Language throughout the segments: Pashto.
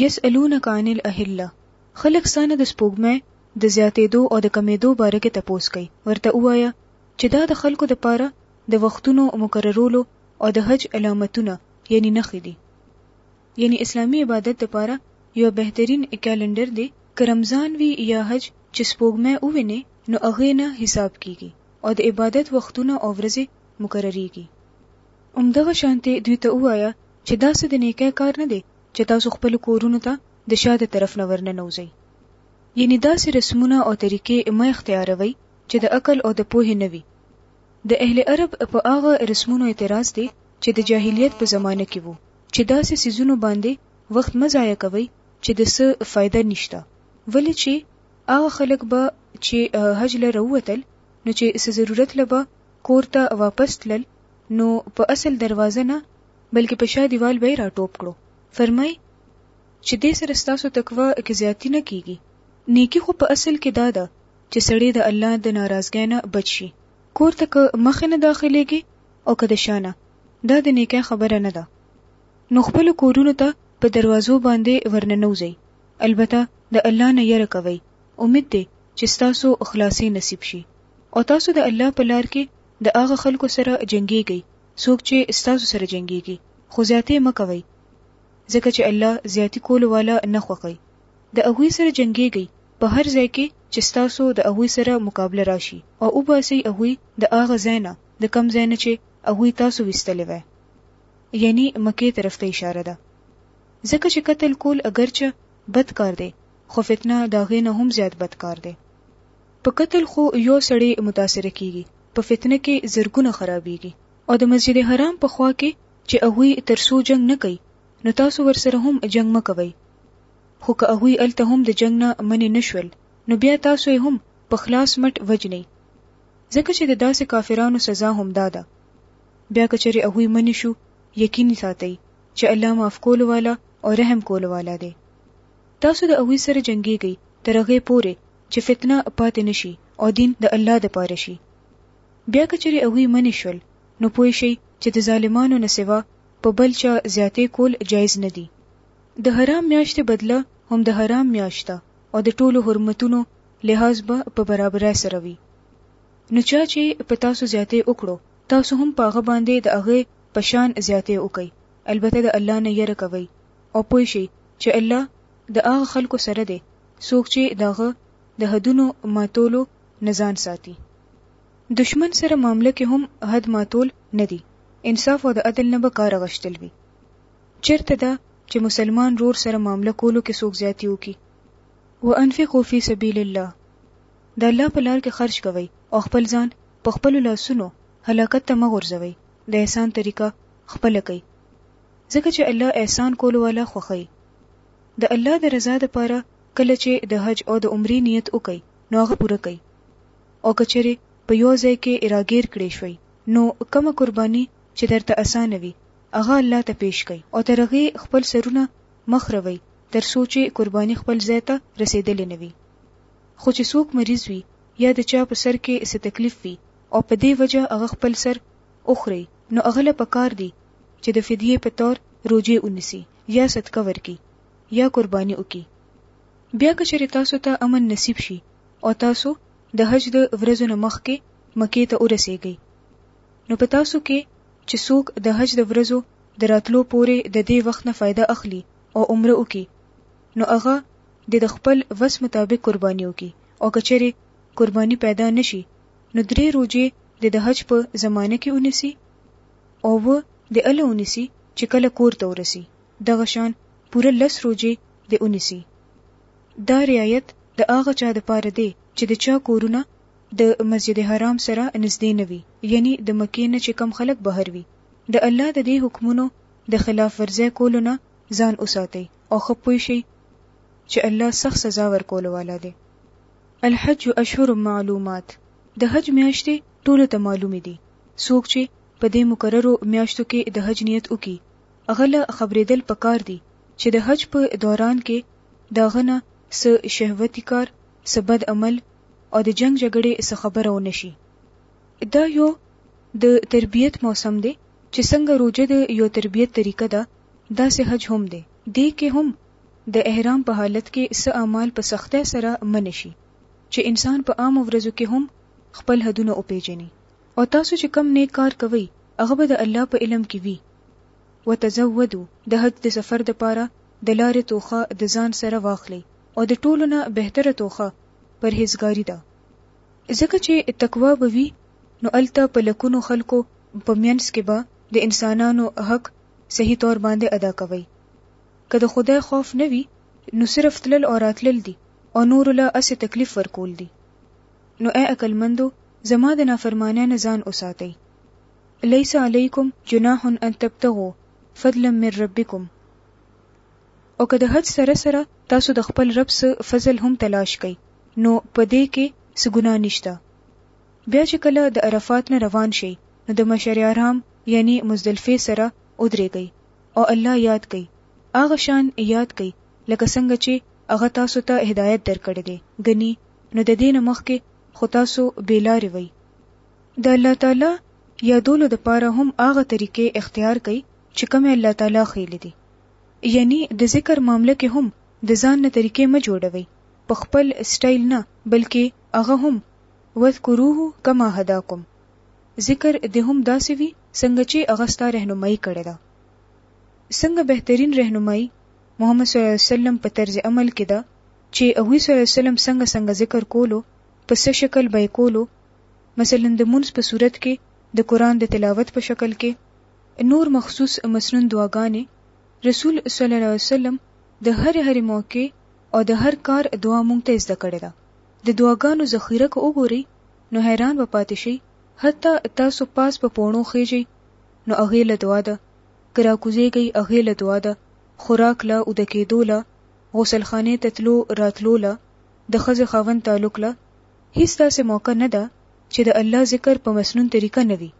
یسألونک عن الاهلة، خلک ستا نه د سپوږمۍ د زیاتېدو او د کمېدو باره کې تپوس کوي، ورته ووایه چې دا د خلکو لپاره د وختونو مقررولو او د حج علامتونه یعنی نښې دي، یعنی اسلامي عبادت لپاره یو بهترین کلنډر دی، که رمضان وي یا حج چې سپوږمۍ ووینې نو هغې نه حساب کېږي او د عبادت وختونه او ورځې مقررېږي. همدغه شانتې دوی ته ووایه چې دا څه د نیکۍ کار نه دی چې تاسو خپلو کورونو ته د شا د طرف نه ورننوځئ. یعنې داسې رسمونه او طریقې مه اختیاروئ چې د عقل او د پوهې نه وي. د اهل عرب په هغه رسمونو اعتراض دی چې د جاهلیت په زمانه کې وو چې داسې څیزونو باندې وخت مه ضایع کوئ چې د څه فایده نشته ولې چې هغه خلک به چې حج له راووتل نو چې څه ضرورت له به کور ته واپس تلل نو په اصل دروازه نه بلکې په شا دیوال به را ټوپ کړو فرمای چې دې سره ستاسو تقوا کې زیاتی نه کیږي نیکی خو په اصل کې دا ده چې سړی د الله د ناراضګۍ نه بچ شي کور ته که مخ نه داخليږي او که د شانه دا د نیکه خبره نه ده نو خپل کورونو ته په دروازو باندې ورننوځي البته د الله نه یره کوي امید دی چې تاسو اخلاصي نصیب شي او تاسو د الله په لار کې د هغه خلکو سره جنگيږي څوک چې ستاسو سره جنگيږي خو زیاتې مکوي ځکه چې الله زیاتی کولو والا نه خوخی د هغه سره جنگيږي په هر ځای کې چې ستاسو د هغه سره مقابله راشي او وباسي هغه د هغه زینا د کم زینا چې هغه تاسو وستلې وای یعنی مکه طرف ته اشاره ده ځکه چې قتل کول اگرچه بد کار دی خو فتنه دا غینه هم زیات بد کار دی په قتل خو یو سړی متاثر کیږي په فتنه کې زرګونه خرابېږي او د مسجد حرام په خوا کې چې هغوی تر څو جنګ نه کوي نو تاسو ورسره هم جنګ مه کوئ خو که هغوی هلته هم د جنګ نه منې نه شول نو بیا تاسو یې هم په خلاص مټ وجنئ ځکه چې د داسې کافرانو سزا همدا ده بیا که چېرې هغوی منې شو یقین ساتئ چې الله معاف کولو والا او رحم کولو والا دی تاسو د هغوی سره جنګیږئ تر هغې پورې چې فتنه پاتې نه شي او دین د الله دپاره شي. بیا که چېرې هغوی منې شول نو پوه شئ چې د ظالمانو نه سوا په بل چا زیاتې کول جایز نه دي. د حرام میاشتې بدله هم د حرام میاشت ده او د ټولو حرمتونو لحاظ به په برابرۍ سره وي. نو چا چې په تاسو زیاتې وکړو تاسو هم په هغه باندې د هغه په شان زیاتې وکړئ البته د الله نه یره کوئ او پوه شئ چې الله د هغه خلکو سره دی څوک چې د هغه د حدونو ماتولو نه ځان ساتي. دښمن سره معامله کې هم حد ماتول نه دي، انصاف او د عدل نه به کار غشتل وي. چېرته دا چې مسلمان ورور سره معامله کولو کې څوک زیاتي وکړي. وانفقوا فی سبیل الله، د الله په لار کې خرچ کوئ او خپل ځان په خپلو لاسونو هلاکت ته مه غورځوئ. د احسان طریقه خپله کړئ ځکه چې الله احسان کولو والا خوښوي د الله د رضا لپاره کله چې د حج او د عمرې نیت وکړئ نو هغه پوره کړئ او کچره په یو ځای کې اراګیر کړی شوي نو کومه قرباني چې درته اسانه وي هغه الله ته پیش کړئ او ترغه خپل سرونه مخ روي تر سوچي قرباني خپل ځای ته رسیدلې نه وي خو چې څوک مریض وي یا د چا په سر کې څه تکلیف وي او په دې وجه هغه خپل سر اخري نو هغه له پکار دي چې د فدیه په تور روجه ونسی یا صدقه ورکي یا قرباني وکي بیا که چېرې تاسو ته امن نصیب شي او تاسو د حج د ورځو نه مخکې مکې ته ورسېږئ نو په تاسو کې چې څوک د حج د ورځو د راتلو پورې د دې وخت نه فایده اخلي او عمره وکي نو هغه د خپل وس مطابق قرباني وکي او کچري قرباني پیدا نشي نو درې روزې د د حج په زمانه کې ونیسي او و د اله ونیسي چې کله کور ته ورسي دغه شان پوره لس روزې د ونیسي دا رعایت د هغه چا د پاره دی چې د چا کورونه د مسجد حرام سره نږدې نه وي یعنی د مکې نه چې کم خلک بهر وي د الله د دې حکمونو د خلاف ورزه کولو نه ځان وساتي او خپوي شي چې الله سخت سزا ورکول والا دی الحج اشهر معلومات د حج میاشتې ټولو ته معلومې دي څوک چې په دې مقررو میاشتو کې د حج نیت وکړي هغه له خبرېدل پکار دي چې د حج په دوران کې د هغه نه څه شهوتي کار څه بد عمل او د جنګ جګړې څه خبره ونه شي دا یو د تربیت موسم دی چې څنګه روژه د یو تربیت طریقه ده داسې حج هم دی دې کې هم د احرام په حالت کې څه اعمال په سختۍ سره منع شي چې انسان په عامو ورځو کې هم خپل حدونه وپېژني او تاسو چې کوم نیک کار کوئ هغه به د الله په علم کې وي وتزودو د حج د سفر دپاره د لارې توښه د ځان سره واخلئ او د ټولو نه بهتره توښه پرهېزګاري ده ځکه چې تقوا به وي نو هلته په لکونو خلکو په منځ کې به د انسانانو حق صحیح طور باندې ادا کوئ که د خدای خوف نه وي نو صرف تلل او راتلل دي او نورو له هسې تکلیف ورکول دي. نو ای عقلمندو زما د نافرمانۍ نه ځان وساتئ. ليس عليکم جناح ان تبتغو فضلا من ربکم او که د حج سره سره تاسو د خپل رب څه فضل هم تلاش کړئ نو په دې کې څه ګناه نشته. بیا چې کله د عرفات نه روان شئ نو د مشعرحرام یعنی مزدلفې سره ودرېږئ او الله یاد کړئ هغه شان یاد کړئ لکه څنګه چې هغه تاسو ته هدایت درکړی دی غني نو د دین مخکې خو تاسو بیلاری وي د الله تعالی یادولو د پاره هم هغه طریقې اختیار کړئ چې کوم الله تعالی خېل دي یعنی د ذکر معاملې کې هم د ځان نه طریقې ما جوړوي په خپل سټایل نه بلکې هغه هم وذکروه کما هداکم ذکر دې هم داسې وي څنګه چې هغه ستا رهنمايي کړې ده. څنګه بهترين رهنمايي محمد صلی الله علیه وسلم په طرز عمل کې ده چې هغوی صلی الله علیه وسلم څنګه څنګه ذکر کولو په څه شکل به یې کولو مثلا د مونځ په صورت کې د قرآن د تلاوت په شکل کې نور مخصوص مسنون دعاګانې رسول صلی الله علیه وسلم د هر هر موقع او د هر کار دعا مونږ ته زده کړې ده د دعاګانو ذخیره کو وګوري نو حیران به پاتې شئ، حتی تاسو پاس په پوڼو خېژئ نو هغې له دعا ده، که راکوزېږئ هغې له دعا ده، خوراک له، اوده کېدو له، غسل خانې ته تلو راتلو له، د ښځې خاوند تعلق له، هېڅ داسې موقع نه ده چې د الله ذکر په مسنون طریقه نه وي،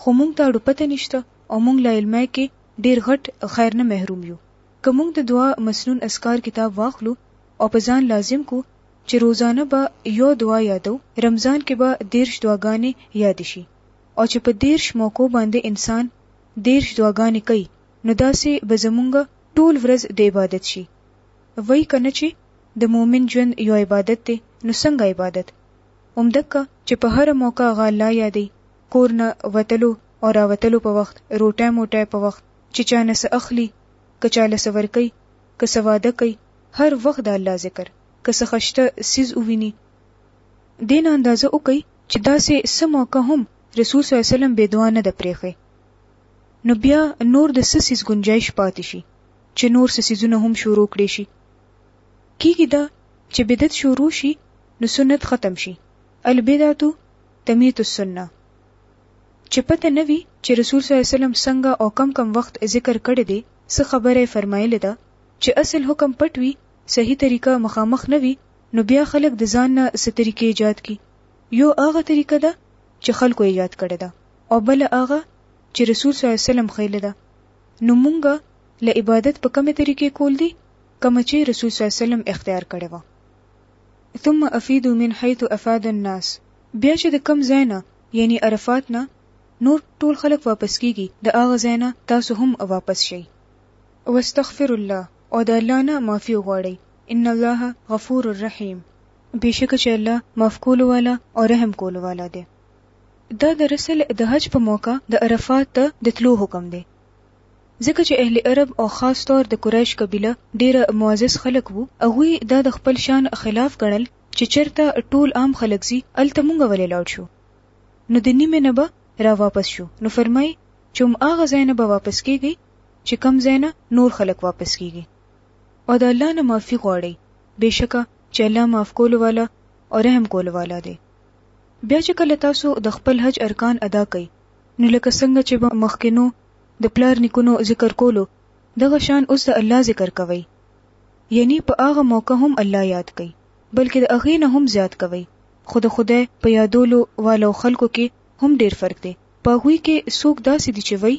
خو موږ ته اړو پته نشته او موږ له علمه کې ډېر غټ خیر نه محروم یو، که موږ د دعا مسنون اذکار کتاب واخلو او په ځان لازم کړو چې روزانه به یو دعا یادو، رمضان کې به دېرش دعاګانې یادې شي او چې په دېرش موقعو باندې انسان دېرش دعاګانې کوي نو داسې به زمونږ ټول ورځ د عبادت شي. وایي که نه چې د مؤمن ژوند یو عبادت دی نو څنګه عبادت؟ همدکه چې په هره موقع هغه الله یادوي، کور نه وتلو او راوتلو په وخت، روټۍ موټۍ په وخت، چې چا نه څه اخلي، که چا له څه ورکوي، که څه واده کوي، هر وخت د الله ذکر. که څه خشته څیز وویني دې نه اندازه وکړي چې داسې څه موقع هم رسول صلی الله علیه وسلم بې دعا نه ده پرېښې نو بیا نور د څه څیز ګنجایش پاتې شي چې نور څه څیزونه هم شروع کړې شي کیږي دا چې بدعت شروع شي نو سنت ختم شي البدعه تمیت السنه چې پته نه وي چې رسول صلی الله علیه وسلم څنګه او کم کم وخت ذکر کړی دی څه خبره فرمایلی ده چې اصل حکم پټ وي صحیح طریقه مخامخ نه وي نو بیا خلک د ځان نه څه طریقې ایجاد کړي یو هغه طریقه ده چې خلکو ایجاد کړې ده او بله هغه چې رسول صلی الله علیه وسلم ښیلې ده نو مونږ له عبادت په کومې طریقې کول دي کومه چې رسول صلی الله علیه وسلم اختیار کړې وه ثم افیدو من حیث افاد الناس بیا چې د کم ځای نه یعنی عرفات نه نور ټول خلک واپس کیږي د هغه ځای نه تاسو هم واپس شئ واستغفر الله او د الله نه معافي وغواړئ ان الله غفور الرحیم بشک چې الله معاف کولو والا او رحم کولو والا دی دا د رسل د حج په موقع د عرفات ته د تلو حکم دی ځکه چې اهل عرب او خاص طور د قریش قبیله ډیر معزز خلک وو هغه دا د خپل شان خلاف ګڼل چې چرته ټول عام خلک زی الته مونږ ولې لاړ شو نو د نیمه نه به را واپس شو نو فرمای چې هم هغه ځای نه به واپس کیږي چې کم ځای نه نور خلک واپس کیږي او د الله نه معافي غواړي بېشکه چې الله معاف کولو والا او رحم کولو والا دی بیا چې کله تاسو د خپل حج ارکان ادا کړئ نو لکه څنګه چې به مخکینو د پلار نیکونو ذکر کولو دغه شان اوس د الله ذکر کوي یعنی په هغه موقع هم الله یاد کوي بلکې د هغې نه هم زیات کوي خو د خدای په یادولو والو خلکو کې هم ډیر فرق دی په هغوی کې څوک داسې دي چې وایي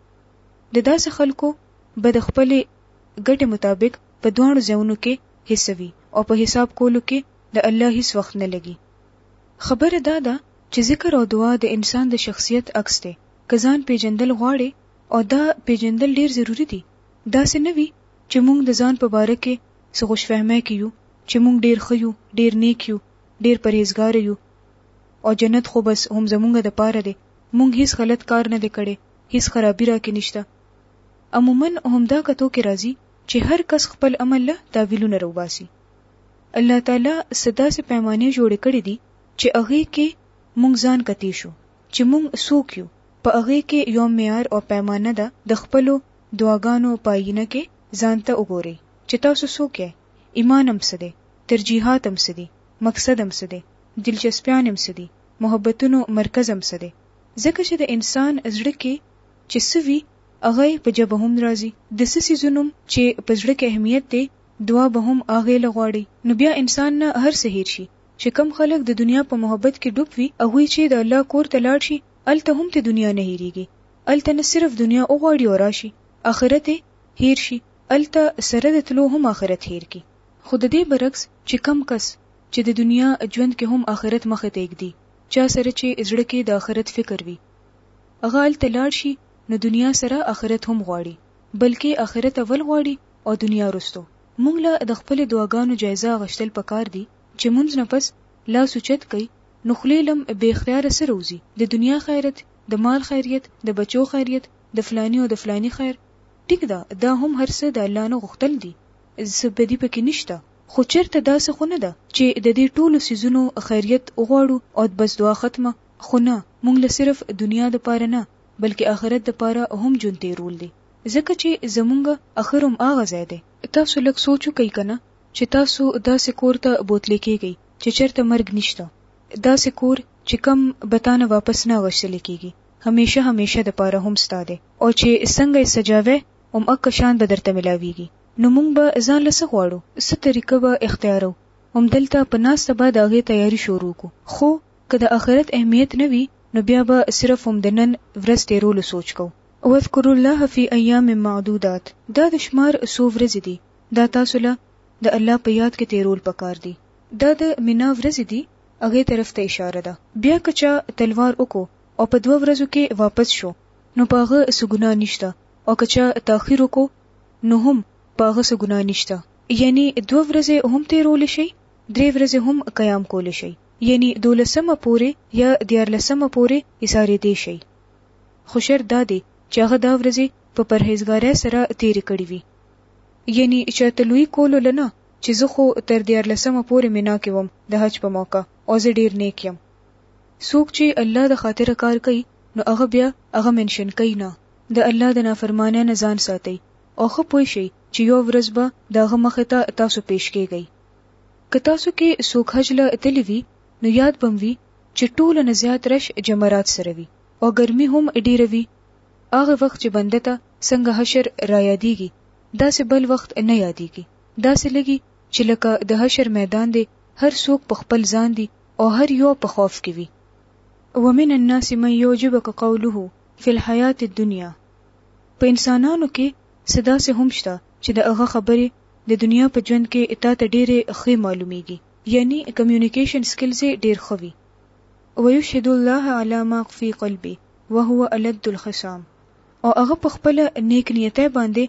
د داسې خلکو به د خپلې ګټې مطابق په دواړو ځایونو کې حصه وي او په حساب کولو کې د الله هیڅ وخت نه لګي. خبره دا ده چې ذکر او دعا د انسان د شخصیت عکس دی، که ځان پېژندل غواړې او دا پېژندل ډېر ضروري دي، داسې نه وي چې موږ د ځان په باره کې څه خوشفهمۍ کې یو چې موږ ډېر ښه یو، ډېر نیک یو، ډېر پرهېزګاره یو او جنت خو بس هم زموږ د پاره دی، موږ هیڅ غلط کار نه دی کړی، هیڅ خرابی راکې نشته عموما همدا کتو کې راځي چې هر کس خپل عمل له تاویلونه روباسي الله تعالی صدا سه پیمانه جوړې کړې دي چې هغه کې مونږ ځان کتی شو چې مونږ سوک یو په هغه کې یو معیار او پیمانه ده د خپل دعاګانو پاینه کې ځان ته وګورئ چې تاسو سوک یې ایمان هم سده ترجیحات هم سدي مقصد هم سده دلچسپیان هم سدي محبتونو مرکز هم سده ځکه چې د انسان زړه کې چې څه وي هغه یې په ژبه هم راځي، د څه څیزونوم چې په زړه کې اهمیت دی دعا به هم هغې له غواړی، نو بیا انسان نه هر څه هیر شي، چې کوم خلک د دنیا په محبت کې ډوب وي هغوی چې د الله کور ته لاړ شي هلته هم ترې دنیا نه هیریږي، هلته نه صرف دنیا وغواړي او راشي اخرت یې هیر شي هلته سره د تلو هم اخرت هیر کړي. خو د دې برعکس چې کوم کس چې د دنیا ژوند کې هم اخرت مخ ته ږدي چا سره چې زړه کې د اخرت فکر وي هغه هلته لاړ شي نو دنیا سره اخرت هم غواړي بلکې اخرت اول غواړي او دنیا وروسته. مونږ له د خپلې دعاګانو جایزه اغشتل پکار دي چې مونځ نه پس لاس اوچت کړئ نو خولې لم بې اختیاره څه راوځي د دنیا خیرت، د مال خیریت، د بچو خیریت، د فلاني او د فلاني خیر ټیک ده دا هم هر څه د الله نه غوښتل دي څه بدي پکې نشته خو چرته داسې خو نه ده چې د دې ټولو څیزونو خیریت وغواړو اود بس دعا ختمه خو نه مونږ له صرف دنیا د پاره نه بلکې اخرت د پاره هم ژوند تیرول دي ځکه چې زمونږ اخر هم هغه ځای دی. تاسو لږ سوچ وکړئ کنه چې تاسو داسې کور ته بوتلې کیږئ چې چرته مرګ نشته داسې کور چې کوم به تا نه واپس نه اغشتلې کیږي همیشه همیشه د پاره هم ستا دی او چې څنګه یې سجاوې هم اکه شان به درته ملاویږي نو موږ به ځان له څه غواړو څه طریقه به اختیارو همدلته په ناسته به د هغې تیاری شروع کو خو که د اخرت اهمیت نه وي نو بیا به صرف هم د نن ورځ تیرولو سوچ کو واذکروا الله فی ایام معدودات دا د شمار څو ورځې دي دا تاسو له د الله په یاد کې تیرول پکار دي دا د مینا ورځې دي هغې طرف ته اشاره ده بیا که چا تلوار وکړو او په دوه ورځو کې واپس شو نو په هغه څه ګناه نشته او که چا تاخیر وکړو نو هم په هغه څه ګناه نشته یعنی دوه ورځې هم تیرول شي درې ورځې هم قیام کول شي یعنی دولسمه پورې یا دیارلسمه پورې ایثارې دی شي خو شرط دا دی چې هغه دا ورځې په پرهیزګارۍ سره تیرې کړې وي یعنی چاته لوی کولو لنه چې زه خو تر دیارلسمه پورې مینا کې وم د حج په موقع او زه ډیر نیک یم څوک چې الله د خاطر کار کوي نو هغه بیا هغه منشن کوي نه د الله د نافرمانۍ نه ځان ساتئ او ښه پوه شئ چې یو ورځ به د هغه مخې ته تاسو پیش کېږئ. که تاسو کې څوک حج له تللي وي نو یاد به مو وي چې ټولو نه زیات رش جمرات سره وي او ګرمي هم ډېره وي. هغه وخت چې بنده ته څنګه حشر رایادېږي داسې بل وخت نه یادېږي، داسې لګي چې لکه د حشر میدان دی، هر څوک په خپل ځان دي او هر یو په خوف کې وي. ومن الناس من يعجبک قوله فی الحیات الدنیا، په انسانانو کې څه داسې هم شته چې د هغه خبرې د دنیا په ژوند کې تا ته ډېرې ښې معلومېږي، یعنی کمیونیکېشن سکلز یې ډېر ښه وي، ویشهد الله علی ما فی قلبی وهو الد الخصام، او هغه په خپله نېک نیتۍ باندې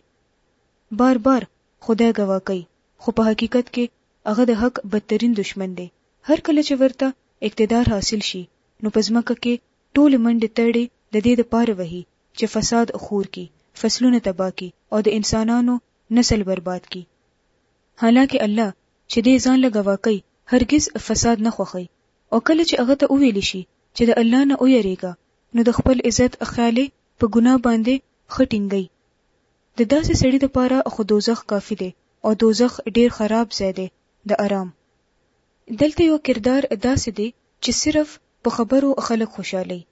بار بار خدای ګواه کوي، خو په حقیقت کې هغه د حق بدترین دښمن دی، هر کله چې ورته اقتدار حاصل شي نو په ځمکه کې ټولې منډې تړې د دې لپاره وهي چې فساد خور کړي، فصلونه تباه کړي او د انسانانو نسل برباد کړي. حالانکه الله چې دی ځان له ګواکۍ هرګز فساد نه خوښوي او کله چې هغه ته وویل شي چې د الله نه ویریږه نو د خپل عزت خیال یې په ګناه باندې ښه ټینګوي. د داسې سړي لپاره خو دوزخ کافي دی او دوزخ ډېر خراب ځای دی د ارام. دلته یو کردار داسې دی چې صرف په خبرو خلک خوشالوي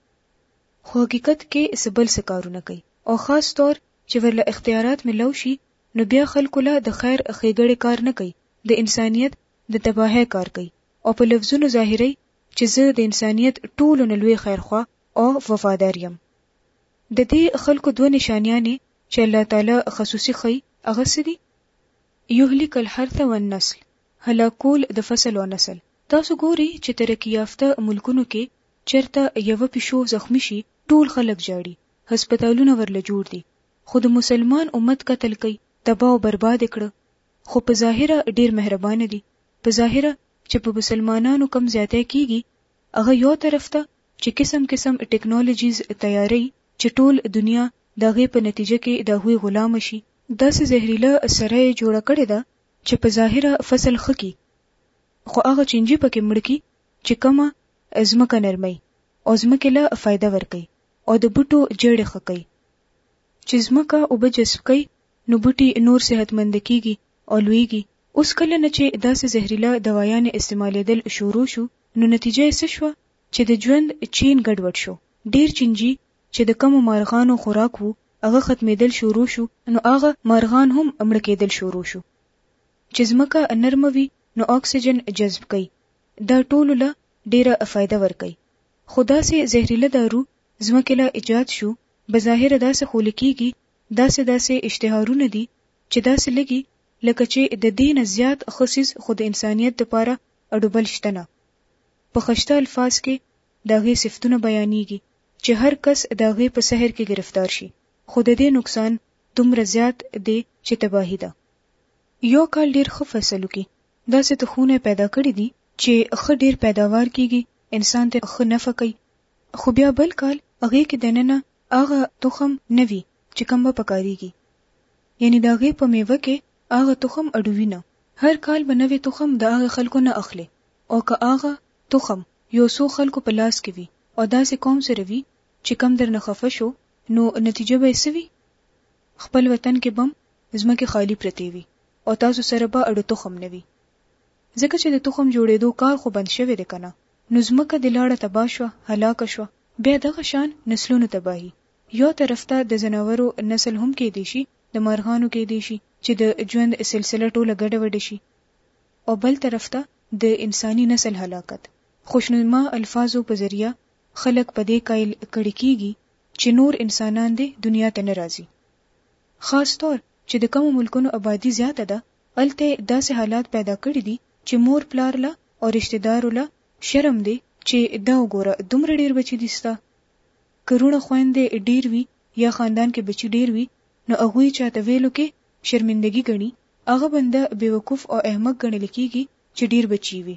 خو حقیقت کې څه بل څه کارونه کوي او خاص طور چې ورله اختیارات ملو شي نو بیا خلکو له د خیر ښیګړې کار نه کوي د انسانیت د تباهۍ کار کوي او په لفظونو ظاهروي چې زه د انسانیت ټولو نه لوی خیرخواه او وفادار یم ددې خلکو دوه نشانیانې چې الله تعالی خصوصي ښیي هغه څه دي یهلک الحرث والنسل هلاک کول د فصل او نسل. تاسو ګورئ چې ترقي یافته ملکونو کې چېرته یوه پیشو زخمي شي ټول خلک ژاړي، هسپتالونه ورله جوړ دي، خو د مسلمان امت قتل کوي، تباه او برباد یې کړه، خو په ظاهره ډېر مهربانه دي، په ظاهره چې په مسلمانانو کوم زیاتی کېږي هغه یو طرف ته چې قسم قسم ټیکنالوجیز تیاروي چې ټول دنیا د هغې په نتیجه کې د هغوی غلامه شي، داسې زهریله سره یې جوړه کړې ده چې په ظاهره فصل ښه کړي خو هغه چینجي پکې مړ کړي چې کومه ځمکه نرموي او ځمکې له فایده ورکوي او د بوټو جیړې ښه کوي. چې ځمکه اوبه جذب کوي نو بوټي نور صحتمند کیږي او لویږي. اوس کله نه چې داسې زهریله دوایانې استعمالیدل شورو شو نو نتیجه یې څه شوه چې د ژوند چین ګډوډ شو. ډیر چینجي چې د کومو مارغانو خوراک وو هغه ختمېدل شروع شو نو هغه مارغان هم مړه کېدل شروع شو. چې ځمکه نرمه وي نو اکسیجن جذب کوي دا ټولو له ډېره فایده ورکوي خو داسې زهریله دارو ځمکې له ایجاد شو بظاهره داسې خوله کېږي داسې داسې اشتهارونه دي چې داسې لګي لکه چې د دې نه زیات ښه څیز خو د انسانیت لپاره اډوبل شته نه په خشته الفاظ کې د هغې صفتونه بیانېږي چې هر کس د هغوی په سحر کې ګرفتار شي، خو د دې نقصان دومره زیات دی چې تباهي ده. یو کال ډېر ښه فصل وکړي، داسې تخمونه یې پیدا کړي دي چې ښه ډېر پیداوار کېږي، انسان ترې ښه نفع کوي، خو بیا بل کال هغې کې دننه هغه تخم نه وي چې کوم به پکارېږي، یعنې د هغې په مېوه کې هغه تخم اډوي نه. هر کال به نوی تخم د هغه خلکو نه اخلي او که هغه تخم یو څو خلکو په لاس کې وي، او داسې قوم سره وي چې کم درنه خفه شو نو نتیجه به یې څه وي؟ خپل وطن کې بم ځمکې خالي پرتې وي او تاسو سره به اډوتخم نه وي ځکه چې د تخم جوړېدو کار خو بند شوی دی کنه نو ځمکه دې لاړه تباه شوه هلاکه شوه بیا دغه شان نسلونو تباهي یو طرف ته د ځناورو نسل هم کېدی شي د مارغانو کېدی شي چې د ژوند سلسله ټوله ګډه وډه شي او بل طرف ته د انساني نسل هلاکت خوشنما الفاظو په ذریعه خلک په دې قایل کړي کیږي چې نور انسانان دې دنیا ته نه راځي. خاص طور چې د کومو ملکونو ابادي زیاته ده هلته یې داسې حالات پیدا کړي دي چې مور پلار له او رشته دارو له شرم دی چې دا وګوره دومره ډیر بچي دي ستا که روڼه خویندې ډیر وي یا خاندان کې بچي ډیر وي نو هغوی چاته ویلو کې شرمندګي ګڼي هغه بنده بیوقوف او احمق ګڼل کیږي چې ډیر بچي وي.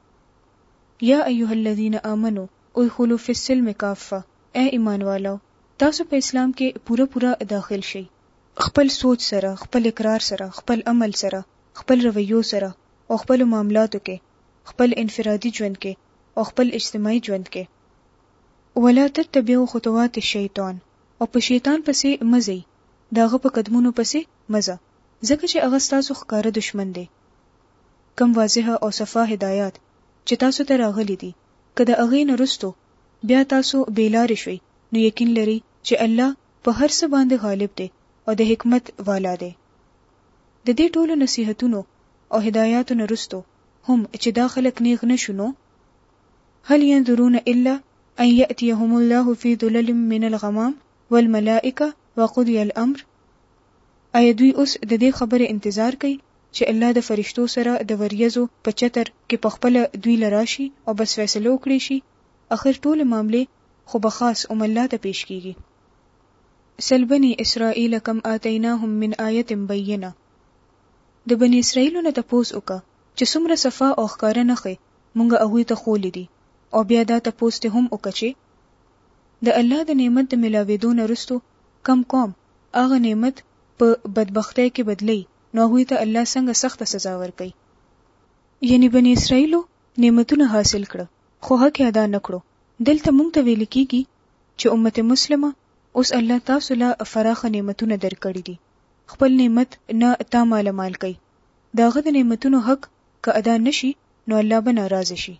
یا ایها الذین آمنو ادخلوا فی السلم کافه، ای ایمان والو! تاسو په اسلام کې پوره پوره داخل شئ. خپل سوچ سره، خپل اقرار سره، خپل عمل سره، خپل رویو سره او خپلو معاملاتو کې، خپل انفرادي ژوند کې او خپل اجتماعي ژوند کې. ولا تتبعوا خطوات الشیطان او په شیطان پسې مه ځئ، د هغه په قدمونو پسې مه ځه، ځکه چې هغه ستاسو ښکاره دښمن دی. کوم واضح او صفا هدایات چې تاسو ته راغلي دي که د هغې نه وروسته بیا تاسو بې لارې شوئ نو یقین لرئ چې الله په هر څه باندې غالب دی او د حکمت والا دی. د دې ټولو نصیحتونو او هدایاتو نه وروسته هم چې دا خلک نیغ نه شو نو، هل ینظرون الا ان یأتیهم الله فی ظلل من الغمام والملائکة وقضی الامر، ایا دوی اوس د دې خبرې انتظار کوي چې الله د فرشتو سره د وریځو په چتر کې په خپله دوی له راشي او بس فیصله وکړی شي اخر ټولې معاملې خو به خاص ام الله ته پیش کیږي سل بنی اسرائیل کم آتیناهم من آیت بینه د بنی اسرائیلو نه تپوس وکړه چې څومره صفا او ښکاره نښې مونږ هغوی ته ښولې دي او بیا دا تپوس ترې هم وکړه چې د الله د نعمت د ملاوېدو نه وروسته کوم قوم هغه نعمت په بدبختۍ کې بدلوي نو هغوی ته الله څنګه سخته سزا ورکوي؟ یعنې بني اسرائیلو نعمتونه حاصل کړه خو حق یې ادا نه کړو، دلته موږ ته ویل کیږي چې امت مسلمه اوس الله تاسو له فراخه نعمتونه درکړي دي خپل نعمت نه تا ماله مال کړئ د هغه د نعمتونو حق که ادا نه شي نو الله به ناراضه شي.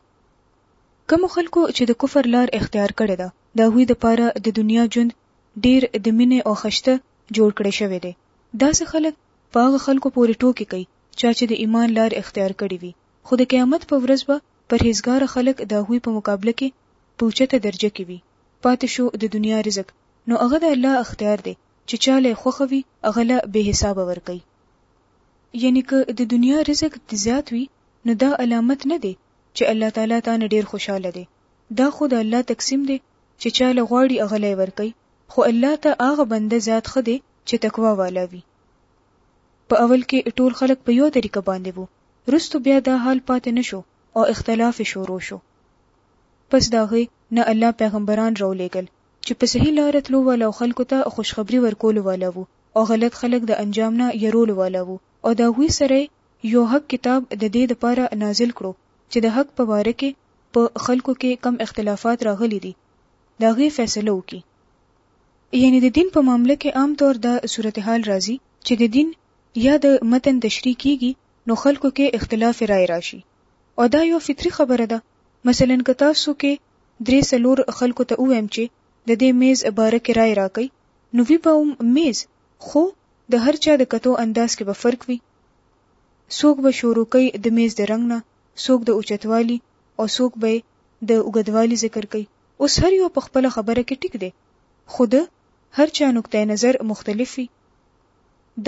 کومو خلکو چې د کفر لار اختیار کړې ده د هغوی دپاره د دنیا ژوند ډیر د مینې او خشته جوړ کړی شوی دی. داسې خلک په هغه خلکو پورې ټوکې کوي چا چې د ایمان لار اختیار کړې وي، خو د قیامت په ورځ به پرهیزګاره خلک د هغوی په مقابله کې په اوچته درجه کې وي. پاتې شو د دنیا رزق، نو هغه د الله اختیار دی چې چا له یې خوښه وي هغه له بې حسابه ورکوي. یعنې که د دنیا رزق دې زیات وي نو دا علامت نه دی چې الله تعالی تانه ډیر خوشحاله دی، دا خو د الله تقسیم دی چې چا له غواړي هغه له ورکوي خو الله ته هغه بنده زیات ښه دی چې تقوا والا وي په اول کې ټول خلک په یو طریقه باندې وو رستو بیا دا حال پاتې نشو او اختلاف شروع شو پس داغه نه الله پیغمبران راولېګل چې په صحیح لار تلو والا او خلکو ته خوشخبری ورکول والا وو او غلط خلک د انجام نه يرول والا وو او دا هوی سره یو حق کتاب د دې لپاره نازل کړو چې د حق په باره کې په خلکو کې کم اختلافات راغلي دي د هغې فیصله وکړي یعنی د دین په معامله کې عام طور دا صورتحال راځي چې د دین یا د متن تشریح کیږي نو خلکو کې اختلاف رائے راشي او دا یو فطری خبره ده مثلا که تاسو کې درې څلور خلکو ته ووایم چې د دې میز باره کې رای راکړي نو وی به هم میز خو د هر چا د کتو انداز کې به فرق وي څوک به شروع کوي د میز د رنګ نه څوک د اوچتوالي او څوک به یې د اوږدوالي ذکر کوي، اوس هر یو په خپله خبره کې ټیک دی، خو د هر چا نقطه نظر مختلف وي،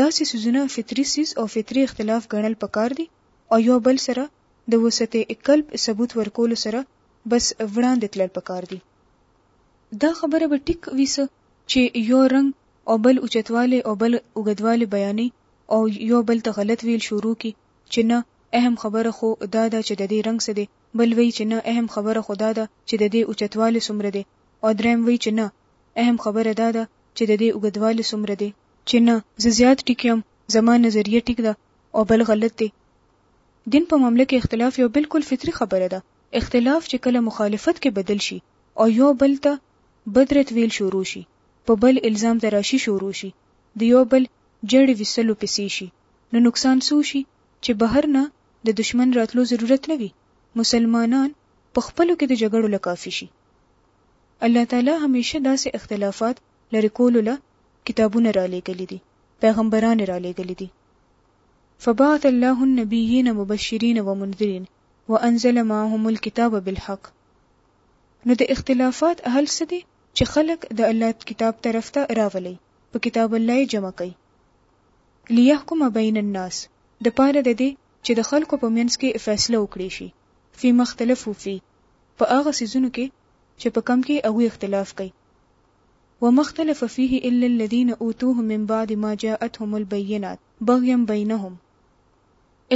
داسې څیزونه فطري څیز او فطري اختلاف ګڼل پکار دي او یو بل سره د وسعت قلب ثبوت ورکولو سره بس وړاندې تلل پکار دي. دا خبره به ټیک وي څه چې یو رنګ او بل اوچتوالی او بل اوږدوالی بیانوي او یو بل ته غلط ویل شروع کړي، چې نه، اهم خبره خو دا ده چې د دې رنګ څه دی، بل وایي چې نه، اهم خبره خو دا ده چې د دې اوچتوالی څومره دی او دریم وایي چې نه، اهم خبره دا ده چې د دې اوږدوالی څومره دی. چې نه، زه زیات ټیک یم، زما نظریه ټیک ده او بل غلط دی. دین په معامله کې اختلاف یو بالکل فطري خبره ده، اختلاف چې کله مخالفت کې بدل شي او یو بل ته بد رد ویل شروع شي، په بل الزام تراشي شروع شي، د یو بل جړې ویستلو پسې شي، نو نقصان څو شي چې بهر نه د دشمن راتلو ضرورت نه وي مسلمانان په خپلو کې د جګړو له کافي شي الله تعالی همیشه داسې اختلافات لرې کولو له کتابونه را لېږلي دي پیغمبران یې را لېږلي دي فبعث الله النبیین مبشرین ومنذرین وانزل معهم الكتاب بالحق نو د اختلافات حل څه دی چې خلک د الله کتاب طرف ته راولي په کتاب الله یې جمع کوي ليحکم بين الناس، د پاره د دې چې د خلکو په منځ کې فيصله وکړې شي، فيما اختلفو فيه، په هغه څيزونو کې چې په کوم کې هغوی اختلاف کوي، وما اختلف فيه الا الذين اوتوه من بعد ما جاءتهم البينات بغيا بينهم،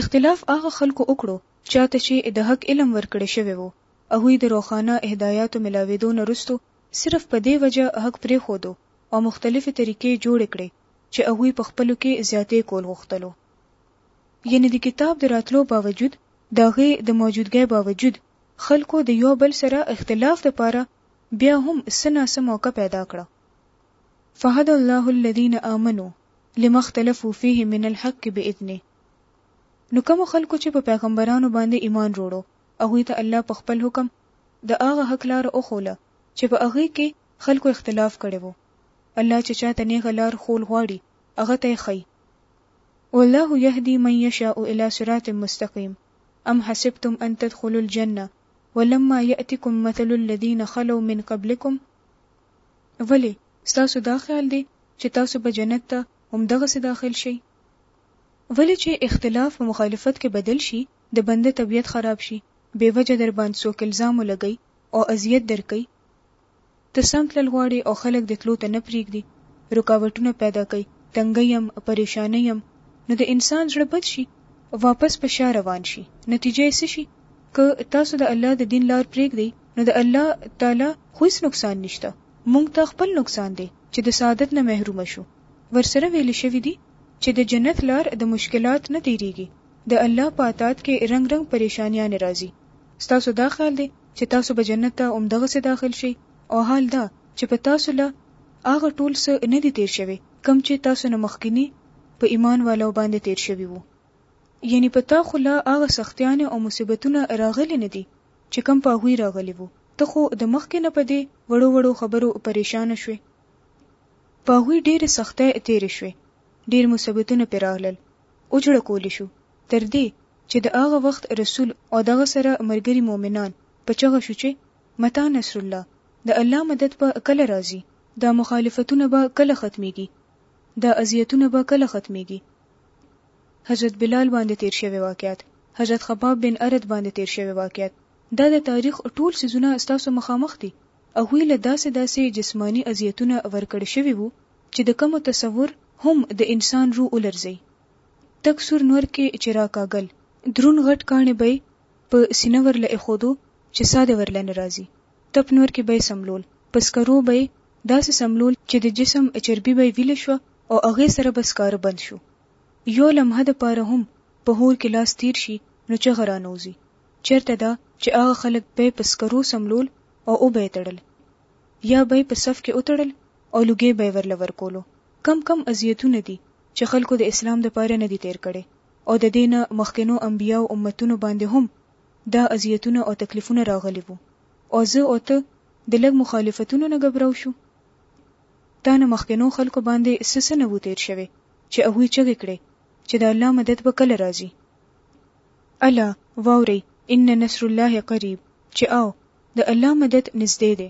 اختلاف هغه خلکو وکړو چاته چې د حق علم ورکړې شوې وو هغوی د روښانه هداياتو ملاوېدو نه وروسته صرف په دې وجه حق پرېښودو او مختلفې طریقې جوړې کړې چې هغوی په خپلو کې زیاتې کول غوښتلو. یعنې د کتاب د راتلو باوجود د هغې د موجودګۍ باوجود خلکو د یو بل سره اختلاف لپاره بیا هم څه نا څه موقع پیدا کړه. فهدی الله الذین آمنو لما اختلفو فیه من الحق بإذنه نو کومو خلکو چې په پیغمبرانو باندې ایمان روړو هغوی ته الله په خپل حکم د هغه حق لاره وښوله چې په هغې کې خلکو اختلاف کړی وو، الله چې چاته نېغه لار ښول غواړي هغه ته یې ښيي، والله یهدی من یشاء الی صراط مستقیم، ام حسبتم ان تدخلوا الجنة ولما یأتکم مثل الذین خلوا من قبلکم، ولې ستاسو دا خیال دی چې تاسو به جنت ته همدغسې داخل شئ؟ ولې چې اختلاف په مخالفت کې بدل شي د بنده طبیعت خراب شي، بې وجه در باندې څوک الزام ولګوي او اذیت درکوي، ته سم تلل غواړې او خلک دې تلو ته نه پرېږدي، رکاوټونه پیدا کوي، تنګۍ یم، پرېشانۍ یم، نو د انسان زړه بد شي، واپس په شا روان شي، نتیجه یې څه شي؟ که تاسو د الله د دین لار پرېږدئ، نو د الله تعالی خو هېڅ نقصان نشته، موږ ته خپل نقصان دی چې د سعادت نه محروم شو، ورسره ویل شوي دي چې د جنت لار د مشکلات نه تېرېږي، د الله په اطاعت کې رنګ رنګ پرېشانيانې راځي. ستاسو دا خيال دی چې تاسو به جنت ته همدغسې داخل شئ او حال دا چې په تاسو له هغه ټول څه نه دي تېر شوي کوم چې تاسو نه مخکيني په ايمان والو باندې تېر شوي وو. يعنې په تا خو لا هغه سختيانې او مصيبتونه راغلي نه دي چې کوم په هغوی راغلي وو. ته خو د مخکې نه په دې وړو وړو خبرو پرېشانه شوې. په هغوی ډېرې سختۍ تېرې شوې. ډېر مصبتونه پرې راغلل اوجړه کولې شو تر دې چې د هغه وخت رسول او دهغه سره مرګري مؤمنان په چغه شو چې متٰی نصر الله د الله مدد به کله راځي دا مخالفتونه به کله ختمېږي دا اذیتونه به کله ختمېږي حضرت بلال باندې تېر شوی واقعات حضرت خباب بن ارت باندې تېر شوی واقعات دا د تاریخ ټول څیزونه ستاسو مخامخ دي هغوی له داسې داسې جسماني اذیتونه ورکړ شوي وو چې د کومو تصور هم د انسان روح ولرزوي تک سور نور کې چې را کاږل درون غټ کاڼي به يې په سينه ورله ايښودو چې ساه دې ورله نه راځي تپ نور کې به يې سملول په سکرو به يې داسې سملول چې د جسم چربي به يې ويلې شوه او هغې سره به سکاره بند شو يو لمحه د پاره هم په هور کې لاس تير شي نو چغه رانوځي چرته دا چې هغه خلک به يې په سکرو سملول او وبه يې تړل يا به يې په صف کې وتړل او لوګی به یې ورله ورکولو کم کم اذیتونه دي چې خلکو د اسلام دپاره نه دي تیر کړي او ددې نه مخکنو انبیاو امتونو باندې هم دا اذیتونه او تکلیفونه راغلي وو او زه او ته د لږ مخالفتونو نه ګبرو شو تا نه مخکنو خلکو باندې څه څه نه وو تیر شوي چې هغوی چغې کړې چې د الله مدد به کله راځي الا واورئ ان نصر الله قریب چې او د الله مدد نږدې دی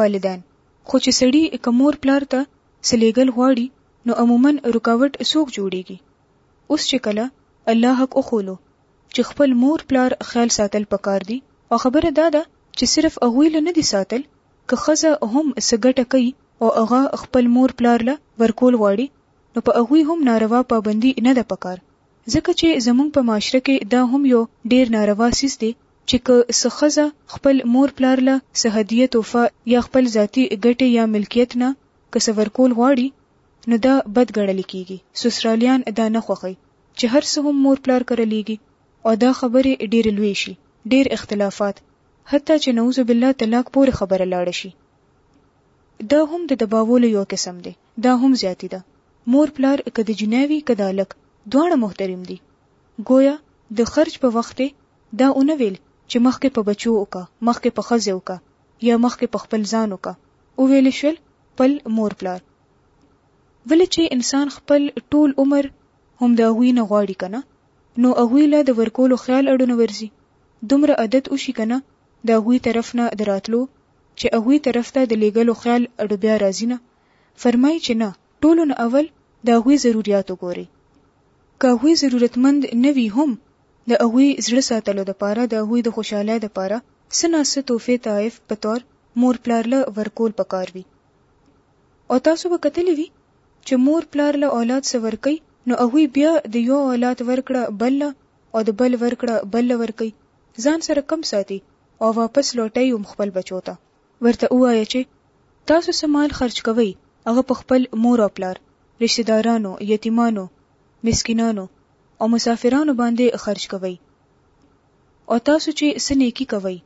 والدین. خو چې سړي که مور پلار ته څه لېږل غواړي نو عموماً رکاوټ څوک جوړېږي؟ اوس چې کله الله حق وښولو چې خپل مور پلار خیال ساتل پکار دي او خبره دا ده چې صرف هغوی له نه دي ساتل که ښځه هم څه ګټه کوي او هغه خپل مور پلار له ورکول غواړي نو په هغوی هم ناروا پابندي نه ده پکار ځکه چې زموږ په معاشره کې دا هم یو ډېر ناروا څیز دی چې که څه ښځه خپل مور پلار له څه هدیه تحفه یا خپل ذاتي ګټې یا ملکیت نه که څه ورکول غواړي نو دا بد ګڼل کیږي سوسرالیان دا نه خوښوي چې هر څه هم مور پلار کره لیږي او دا خبرې ډیرې لوې شي ډیر اختلافات حتی چې نعوذ بالله طلاق پورې خبره لاړه شي دا هم د دباولو یو قسم دی دا هم زیاتی ده مور پلار که د جنۍ وي که د هلک دواړه محترم دي ګویا د خرج په وخت دا ونه ویل چې مخکې په بچو وکه، مخکې په ښځې وکه یا مخکې په خپل ځان وکه، وویل شول خپل مور پلار. ولې چې انسان خپل ټول عمر هم د هغوی نه غواړي کنه نو هغوی له د ورکولو خیال اړونه ورځي، دومره عادت وشي کنه د هغوی طرف نه د راتلو چې هغوی طرف ته د لیږلو خیال اړوبیا راځي نه، فرمایي چې نه ټولو نه اول د هغوی ضروریات وګورئ. که هغوی ضرورتمند نه وي هم د هغوی زړه ساتلو دپاره د هغوی د خوشحالۍ دپاره څه نا څه تحفې تحائف په طور مور پلارله ورکول پکار وي او تاسو به کتلي وي چې مور پلار له اولاد څه ورکوي نو هغوی بیا د یو اولاد ورکړه بل له او د بل ورکړه بل له ورکوي ځان سره کم ساتي او واپس لوټوي هم خپل بچو ته. ورته ووایه چې تاسو څه مال خرچ کوئ هغه په خپل مور او پلار، رشته دارانو، یتیمانو، مسکینانو او مسافرانو باندې خرچ کوئ او تاسو چې څه نیکي کوئ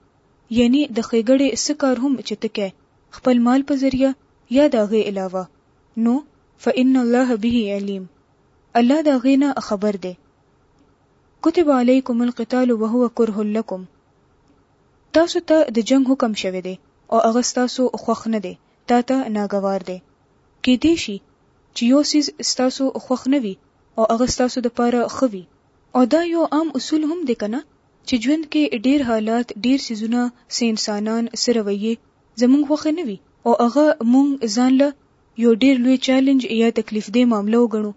یعنی د ښېګړې څه کار هم چې ته کئ خپل مال په ذریعه یا د هغې علاوه نو فإن الله به علیم الله د هغې نه خبر دی کتب علیکم القتال وهو کره لکم تاسو ته د جنګ حکم شوی دی او هغه ستاسو خوښ نه دی، تا ته ناګوار دی. کېدای شي چې يو څيز ستاسو خوښ نه وي او هغه ستاسو لپاره ښه وي او دا يو عام اصول هم دی که نه چې ژوند کې ډېر حالات، ډېر څيزونه، څه انسانان، څه رويې زموږ خوښې نه وي او هغه موږ ځان له يو ډېر لوی چالنج يا تکليفدې معامله وګڼو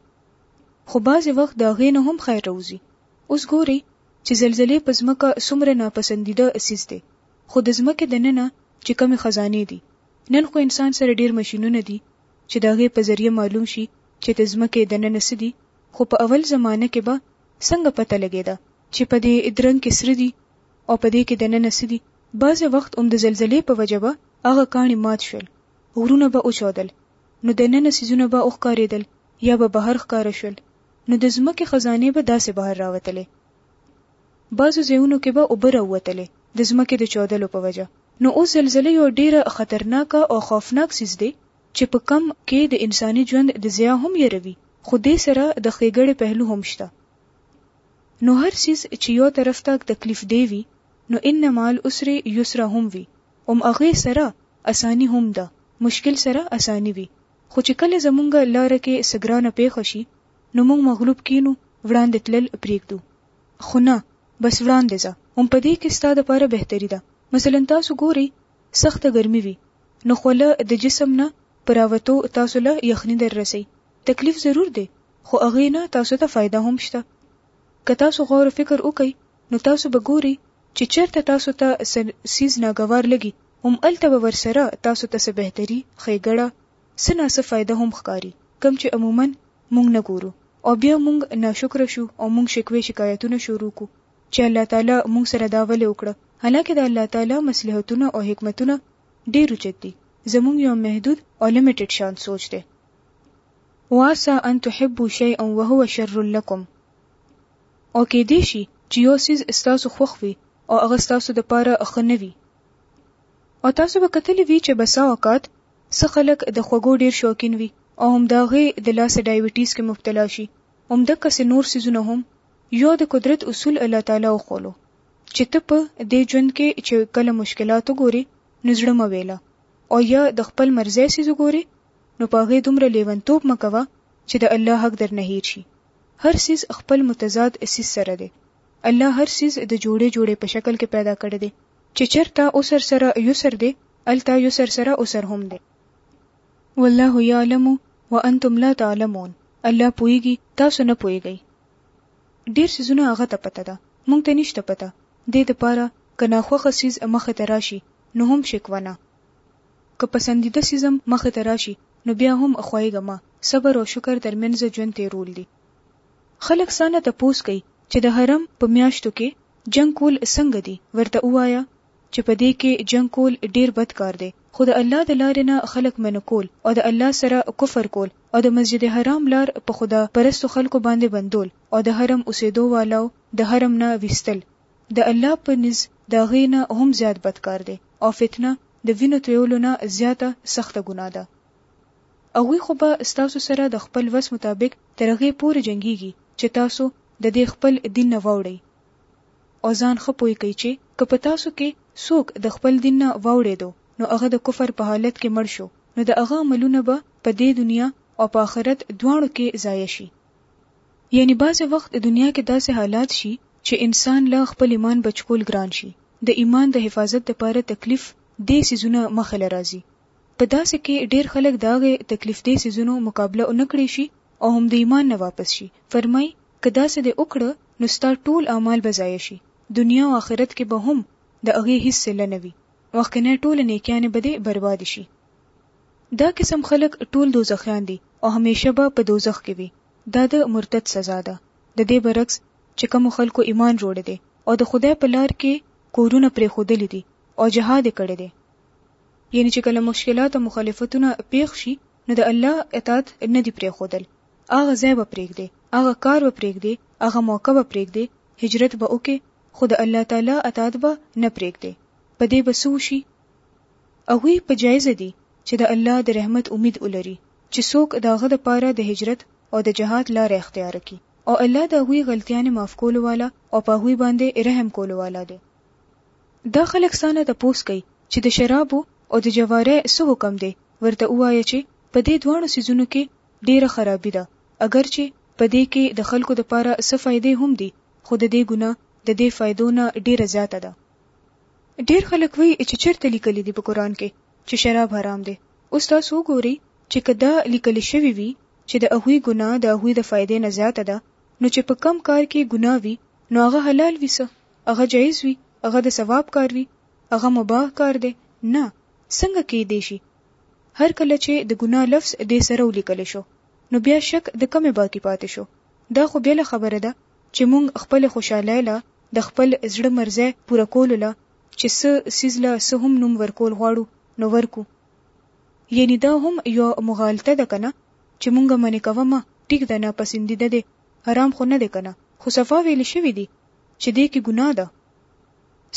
خو بعضې وخت د هغې نه هم خير راوځي. اوس ګورئ! چې زلزلې په ځمکه څومره ناپسندیده څیز دی خو د ځمکې د ننه چې کومې خزانې دي نن خو انسان سره ډیر ماشینونه دي چې د هغې په ذریعه معلوم شي چې د ځمکې د ننه څه دي خو په اول زمانه کې به څنګه پته لګیده چې په دې درنګ کې سره دي او په دې کې د ننه څه دي بعضې وخت هم د زلزلې په وجه به هغه کاڼي مات شول غرونه به وچودل نو د ننه څیزونه به وښکاریدل یا به بهر ښکاره شول نو د ځمکې خزانې به داسې بهر راوتلې بعضو ځایونو کې به اوبه راووتلې د ځمکې د چودلو په وجه نو اوس زلزله یو ډیره خطرناکه او خوفناک څیز دی چې په کم کې د انساني ژوند د ضیاع هم یروي خو دې سره د ښېګړې پهلو هم شته نو هر څیز چې یو طرف ته تکلیف دی وي نو ان مع العسر یسرا هم وي هم هغه سره اسانی هم ده مشکل سره اسانی وي خو چې کله زمونږ لاره کې څه ګرانه پېښه شي نو مونږ مغلوب کېنو وړاندې تلل پرېږدو خو نه بس وړاندې ځه هم په دې کې ستا دپاره بهتري ده مثلا تاسو ګورئ سخته ګرمي وي نو خوله د جسم نه په راوتو تاسو له یخني در رسي تکلیف ضرور دی خو هغې نه تاسو ته فایده هم شته که تاسو غور فکر وکړئ نو تاسو به ګورئ چې چېرته تاسو ته څه څیز ناګوار لګي، همالته به ورسره تاسو ته څه بهتري، ښېګړه، څه نا څه فایده هم ښکاري، کوم چې عموماً موږ نه ګورو او بیا موږ ناشکره شو او موږ شکوې شکایتونه شروع کړو چې الله تعالی موږ سره دا ولې وکړه، حالانکه د الله تعالی مصلحتونه او حکمتونه ډېر اوچت دي، زموږ یو محدود او لیمټډ شان سوچ دی. وعسیٰ ان تحبوا شیئا وهو شر لکم. او کېدای شي چې یو څیز ستاسو خوښ وي او هغه ستاسو دپاره ښه نه وي او تاسو به کتلي وي چې بسا اوقات څه خلک د خوږو ډېر شوقین وي او هم د هغې د لاسه ډایبټیز کې مبتلا شي هم دقسې نور څیزونه هم یو د قدرت اصول الله تعالی وښولو چې ته په دې ژوند کې چې کله مشکلات وګورې نو زړه مه ویله او یا د خپل مرضی څیز وګورې نو په هغې دومره لیونتوب مه کوه چې د الله حق درنه هیر شي هر څیز خپل متضاد څیز سره دی الله هر څیز د جوړې جوړې په شکل کې پیدا کړی دی چې چرته عسر سره یسر دی الته یسر سره عسر هم دی والله یعلم وانتم لا تعلمون الله پویږي تاسو نه پویږئ ډیر سيزونه هغه ته پته ده مونږ ته نشته پته دې د پاره کنا خوخه سیز مخه تراشي نو هم شکونه که پسندیده سیزم مخه تراشي نو بیا هم خویږه مه، صبر او شکر تر مینځه ژوند تیرول دي. خلک ستانه تپوس کوي چې د حرم په میاشتو کې جنګ کول څنګه دي، ورته ووایه چې په دې کې جنګ کول ډیر بد کار دی، خو د الله د لارې نه خلک منع کول او د الله سره کفر کول او د مسجد حرام لار په خدا پرستو خلکو باندې بندول او د حرم اوسیدو والاو د حرم نه ویستل د الله په نزد د هغې نه هم زیات بد کار دی او فتنه د وینو تویولو نه زیاته سخته ګناه ده. هغوی خو به ستاسو سره د خپل وس مطابق تر هغې پورې جنګیږي چې تاسو د دې خپل دین نه واوړئ. او ځان ښه پوه کړئ چې که په تاسو کې څوک د خپل دین نه واوړیدو نو هغه د کفر په حالت کې مړ شو نو د هغه عملونه به په دې دنیا او په آخرت دواړو کې ضایع شي. یعنې بعضې وخت دنیا کې داسې حالات شي چې انسان له خپل ایمان بچکول ګران شي، د ایمان د حفاظت لپاره تکلیف دې څیزونه مخه له راځي. په داسې کې ډیر خلک د هغې تکلیف دې څیزونو مقابله ونه کړې شي او هم د ایمان نه واپس شي، فرمایي، که داسې دې وکړه نو ستا ټول اعمال به ضایع شي، دنیا او آخرت کې به هم د هغې هیڅ صله نه وي، مخکنۍ ټوله نیکیانې به دې بربادې شي. دا قسم خلک ټول دوزخیان دي او همیشه به په دوزخ کې وي، دا د مرتد سزا ده، د دې برعکس، چې کومو خلکو ایمان روړی دی او د خدای په لار کې کورونه پرېښودلي دي او جهاد یې کړی دی. یعنې چې کله مشکلات او مخالفتونه پېښ شي نو د الله اطاعت نه دي پرېښودل، هغه ځای به پرېږدې، هغه کار به پرېږدې، هغه موقع به پرېږدې، هجرت به وکړې خو د الله تعالی اطاعت به نه پرېږدې، په دې به څه وشي؟ هغوی په جایزه دي چې د الله د رحمت امید ولري، چې څوک د هغه لپاره د هجرت او د جهاد لاره اختیاره کړي او الله د هغوی غلطیانې معاف کولو والا او په هغوی باندې رحم کولو والا دی. دا خلک ستا نه تپوس کوي چې د شرابو او د جوارۍ څه حکم دی، ورته ووایه چې په دې دواړو څیزونو کې ډیره خرابي ده، اګر چې په دې کې د خلکو لپاره څه فایدې هم دي خو د دې ګناه د دې فایدو نه ډیره زیاته ده. ډیر خلک وایي چې چیرته لیکلي دي په قرآن کې چې شراب حرام دی، اوس تاسو وګورئ چې که دا لیکل شوي وي چې د هغوی ګناه د هغوی د فایدې نه زیاته ده، نو چې په کوم کار کې ګناه وي، نو هغه حلال وي څه؟ هغه جایز وي؟ هغه د ثواب کار وي؟ هغه مباح کار دی؟ نه، څنګه کیدی شي؟ هر کله چې د ګناه لفظ دې سره ولیکل شو، نو بیا شک د کومې باقي پاتې شو؟ دا خو بله خبره ده چې موږ خپلې خوشحالۍ له، د خپل زړه مرضۍ پوره کولو له، چې څه څیز له څه هم نوم ورکول غواړو، نو ورکړو، یعنی دا هم یو مغالطه ده کنه چی مونږ منی کوه مه ټیک ده نا پسندیده دی حرام خو نه دی کنه خو صفا ویل شوی دی چی دی کی ګناه ده.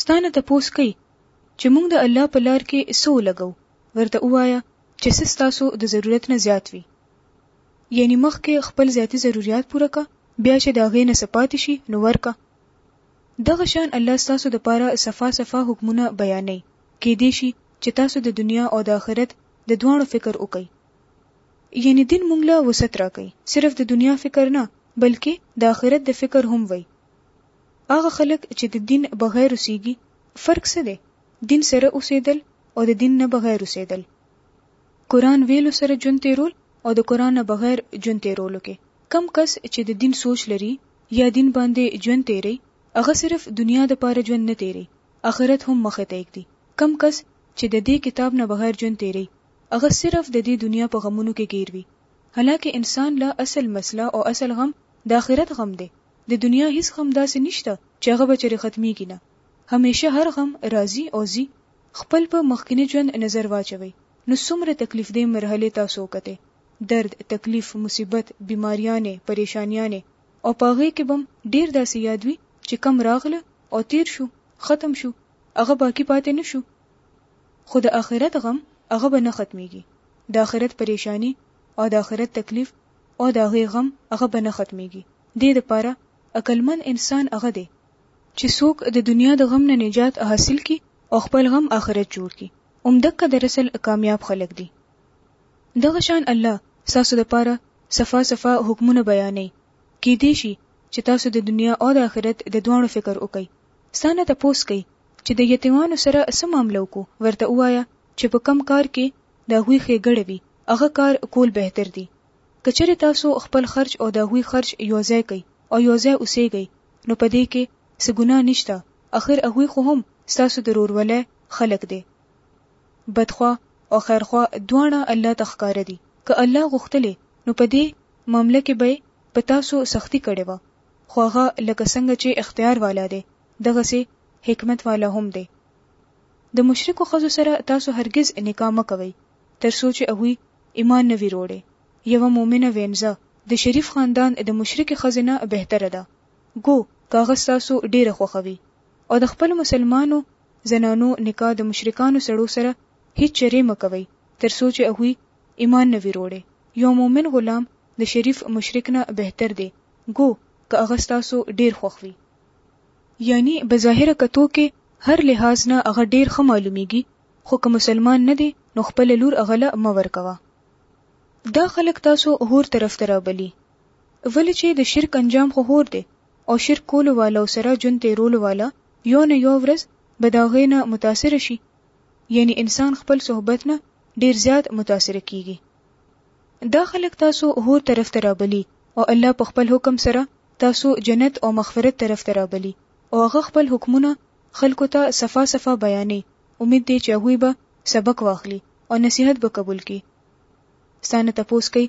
ستا نه تپوس کوي چې مونږ د الله په لار کې څه ولګوو ورته ووایه چې څه ستاسو د ضرورت نه زیات وي یعنی مخکې خپل ذاتي ضروریات پوره که بیا چې د هغې نه څه پاتې شي نو ورکه دغه شان الله ستاسو دپاره صفا صفا حکمونه بیانوي کیدی شي چې تاسو د دنیا او د اخرت د دواړو فکر وکړئ یعنی دین مونږ له وسعت راکوي صرف د دنیا فکر نه بلکې د اخرت د فکر هم وي هغه خلک چې د دین بغیر اوسېږي فرق څه دی دین سره اوسېدل او د دین نه بغیر اوسېدل قران ویلو سره جون تیرول او د قران نه بغیر جون تیرولو کې کم کس چې د دین سوچ لري یا دین باندې جون تیری هغه صرف دنیا د پاره جون نه تیری اخرت هم مخ ته ږدي. کوم کس چې د دې کتاب نه بغیر ژوند تېروي، هغه صرف د دې دنیا په غمونو کې ګېر وي. حالانکه انسان له اصل مسله او اصل غم د اخرت غم دی. د دنیا هیڅ غم داسې نشته چې هغه به چېرې ختمېږي نه. همېشه هر غم راځي او ځي. خپل په مخکیني ژوند نظر واچوئ، نو څومره تکلیفدې مرحلې تاسو وکتې، درد، تکلیف، مصیبت، بیماریانې، پریشانیانې او په هغې کې به هم ډېر داسې یاد وي چې کم راغله او تیر شو ختم شو هغه باقی پاتی نه شو خو د اخرت غم هغه به نه ختمیږي د اخرت پریشانی او د اخرت تکلیف او د هغی غم هغه به نه ختمیږي دی د پاره عقلمند انسان هغه دی چی څوک د دنیا د غم نه نجات حاصل کړي او خپل غم اخرت جوړ کړي هم دقه در اصل کامیاب خلک دی دغه شان الله ستاسو د پاره صفا صفا حکمونه بیانوي. کیدی شي چې تاسو د دنیا او د اخرت د دواړو فکر وکړئ. ستا نه تپوس کوي چې د یتیمانو سره څه معامله وکړو؟ ورته ووایه چې په کوم کار کې د هغوی ښیګړه وي هغه کار کول بهتر دي. که چېرې تاسو خپل خرچ او د هغوی خرچ یوځای کړئ او یوځای اوسیږئ نو په دې کې څه ګناه نشته اخر هغوی خو هم ستاسو د رورولۍ خلک دی. بدخواه او خیرخواه دواړه الله ته ښکاره دي. که الله غوښتلی نو په دې معامله کې به یې په تاسو سختي کړې وه، خو هغه لکه څنګه چې اختیار والا دی دغسې حکمت والا هم دی. د مشرکو ښځو سره تاسو هرګز نکاح مه کوئ تر څو چې هغوی ایمان نه وي روړی، یوه مؤمنه وینزه د شریف خاندان د مشرکې ښځې نه بهتره ده ګو که هغه ستاسو ډېره خوښوي او د خپلو مسلمانو زنانو نکاح د مشرکانو سړو سره هیڅ چرې مه کوئ تر څو چې هغوی ایمان نه ویروړی یو مومن غلام د شریف مشرک نه بهتر دی ګو که هغه ستاسو ډیر خوښ وی. یعنی بظاهره کتو کې هر لحاظ نه هغه ډیر ښه معلومیږي خو که مسلمان نه دی نو خپله لور هغه له مه ورکوه دا خلک تاسو هور طرف ته رابلی ولی چې د شرک انجام خو هور دی او شرک کولو والا او سره جون تیرولو والا یو نه یو ورځ به د هغې نه متاثر شي یعنی انسان خپل صحبت نه ډیر زیات متاثر کیږي دا خلک تاسو هور طرف ته رابلی او الله په خپل حکم سره تاسو جنت او مغفرت طرف ته رابلی او هغه خپل حکمونه خلکو ته صفا صفا بیانې امید دی چې هغوی به سبق واخلي او نصیحت به قبول کړي ستانه تپوس کوي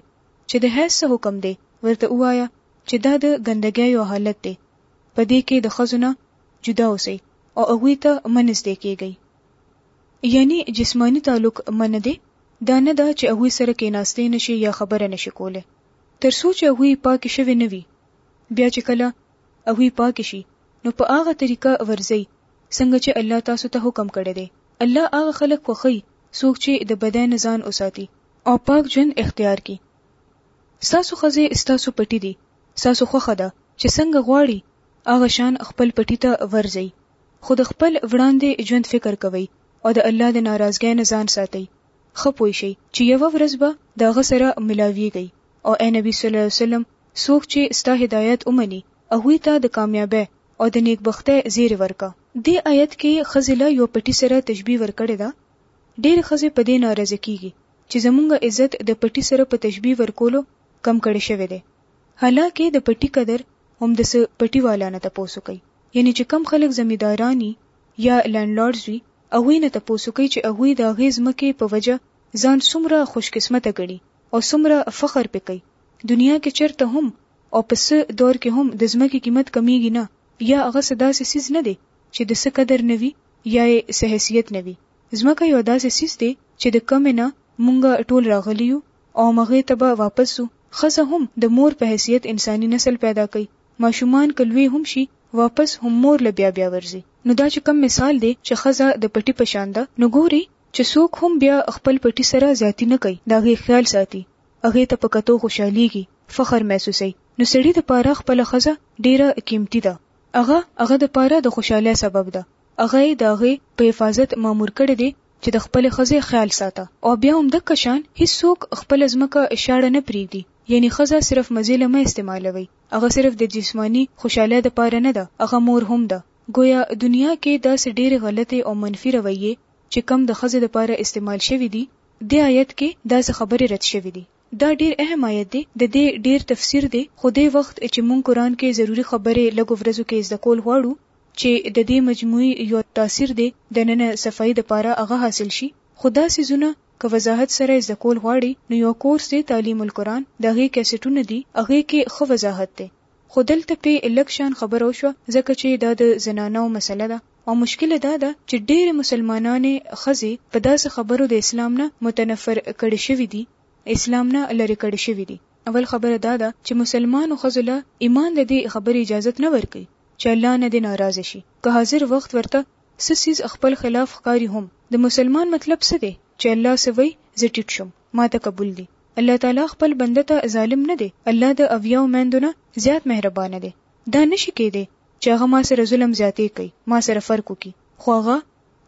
چې د هیڅ حکم دی ورته وایا چې دا د ګندګۍ یو حالت دی په دې کې د خزونه جدا اوسئ او هغوی ته منځ دی کېږئ یعنی جسمانی تعلق منع دی دا نه ده چې هغوی سره کیناستی نشې یا خبره نشې کولی تر څو چې هغوی پاکې شوې نه وي بیا چې کله هغوی پاکې شي نو په هغه طریقه ورځي څنګه چې الله تاسو ته حکم کړی دی الله هغه خلک خوخی څوک چې د بدن ځان اوساتي او پاک ژوند اختیار کړي ستاسو خزه ستاسو پټی دي ستاسو خوخه ده چې څنګه غواړي هغه شان خپل پټی ته ورځي خو د خپل وړاندې ژوند فکر کوئ او د الله د ناراضګۍ نه ځان ساتئ، ښه پوه شئ چې یوه ورځ به د هغه سره ملاویږئ او ای نبی صلی الله علیه وسلم څوک چې ستا هدایت ومني هغوی ته د کامیابۍ او د نیکبختۍ زیری ورکړه. دې آیت کې ښځې له یوه پټي سره تشبیه ورکړې ده، ډېرې ښځې په دې ناراضه کیږي چې زمونږ عزت د پټي سره په تشبیه ورکولو کم کړی شوی دی، حالاکه د پټي قدر هم د څه پټي والا نه تپوس وکړئ یعنی چې کوم خلک زمیداران وي یا لینډلارډز وي هغوی نه تپوس وکړئ چې هغوی د هغې ځمکې په وجه ځان څومره خوش قسمته ګڼي او څومره فخر پرې کوي دنیا کې چرته هم او په څه دور کې هم د ځمکې قیمت کمیږي نه یا هغه څه داسې څیز نه دی چې د څه قدر نه وي یا یې څه حیثیت نه وي ځمکه یو داسې څیز دی چې د کومې نه مونږ ټول راغلي یو او همغې ته به واپس ځو. ښځه هم د مور په حیثیت انساني نسل پیدا کوي. ماشومان که لوی هم شي واپس هم مور له بیا بیا ورځي. نو دا چې کوم مثال دی چې ښځه د پټي په شان ده نو ګوري چې څوک هم بیا خپل پټي سره زیاتي نه کوي د هغې خیال ساتي هغې ته په کتو خوشحالیږي فخر محسوسوي نو سړي د پاره خپله ښځه ډیره قیمتي ده هغه هغه د پاره د خوشحالۍ سبب ده هغه یې د هغې په حفاظت مامور کړی دی چې د خپلې ښځې خیال ساته او بیا هم دکه شان هیڅوک خپله ځمکه اشاړه نه پریږدي یعنی ښځه صرف مزې له مه استعمالوئ هغه صرف د جسمانی خوشحالۍ لپاره نه ده هغه مور هم ده ګویا دنیا کې داسې ډیرې غلطې او منفی رویې چې کوم د ښځې لپاره استعمال شوې دي دې آیت کې داسې خبرې رد شوې دي. دا ډیر اهم آیت دی ددی ډیر تفسیر دی خو دی وخت چی مونږ قرآن کی ضروری خبری لږو ورځو کی زده کول غواړو چی ددی مجموعی یو تاثیر دی دننه صفایی دپاره هغه حاصل شی خو دا څیزونه که وضاحت سره زده کول غواړی نو یو کورس دی تعلیم القرآن د هغی کیسټونه دی هغی کی ښه وضاحت دی خو دلته پی لږ شان خبره وشوه ځکه چی دا د زنانوو مسله ده. او مشکل دا ده چې ډېرې مسلمانانې ښځې په داسې خبرو د اسلام نه متنفر کړې شوې دي، اسلام نه لرې کړې شوې دي. اول خبره دا ده چې مسلمانو ښځو له ایمان د دې خبرې اجازت نه ورکوي چې الله نه دې ناراضه شي، که حاضر وخت ورته څه څیز خپل خلاف ښکاري هم، د مسلمان مطلب څه دی چې الله څه وایي زه ټیټ شوم، ماته قبول دي. الله تعالی خپل بنده ته ظالم نه دی، الله د اویاو میندو نه زیات مهربانه دی، دا نه شي کېدای چې هغه ما سره ظلم زیاتې کړي، ما سره فرق وکړي، خو هغه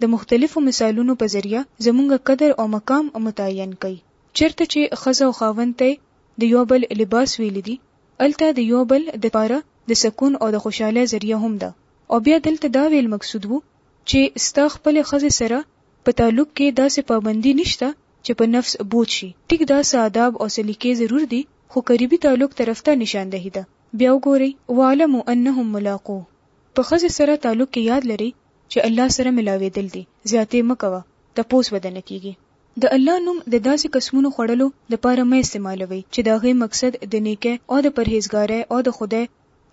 د مختلفو مثالونو په ذریعه زمونږ قدر او مقام متعین کړي. چرته چې ښځه او خاوند ته یې د یو بل لباس ویلي دي، هلته د یو بل د پاره د سکون او د خوشحالۍ ذریعه هم ده او بیا دلته دا ویل مقصود وو چې ستا خپلې ښځې سره په تعلق کې داسې پابندي نشته چې په نفس بوج شي، ټیک دا څه آداب او سلیقې ضرور دي خو قریبي تعلق طرف ته نشاندهي ده. بیا وګورئ، واعلموا انهم ملاقوه، په ښځې سره تعلق کې یاد لرئ چې الله سره ملاوېدل دي، زیاتې مه کوه، تپوس به درنه کېږي. د الله نوم د داسې قسمونو خوړلو لپاره مه استعمالوئ چې د هغې مقصد د نېکۍ او د پرهېزګارۍ او د خدای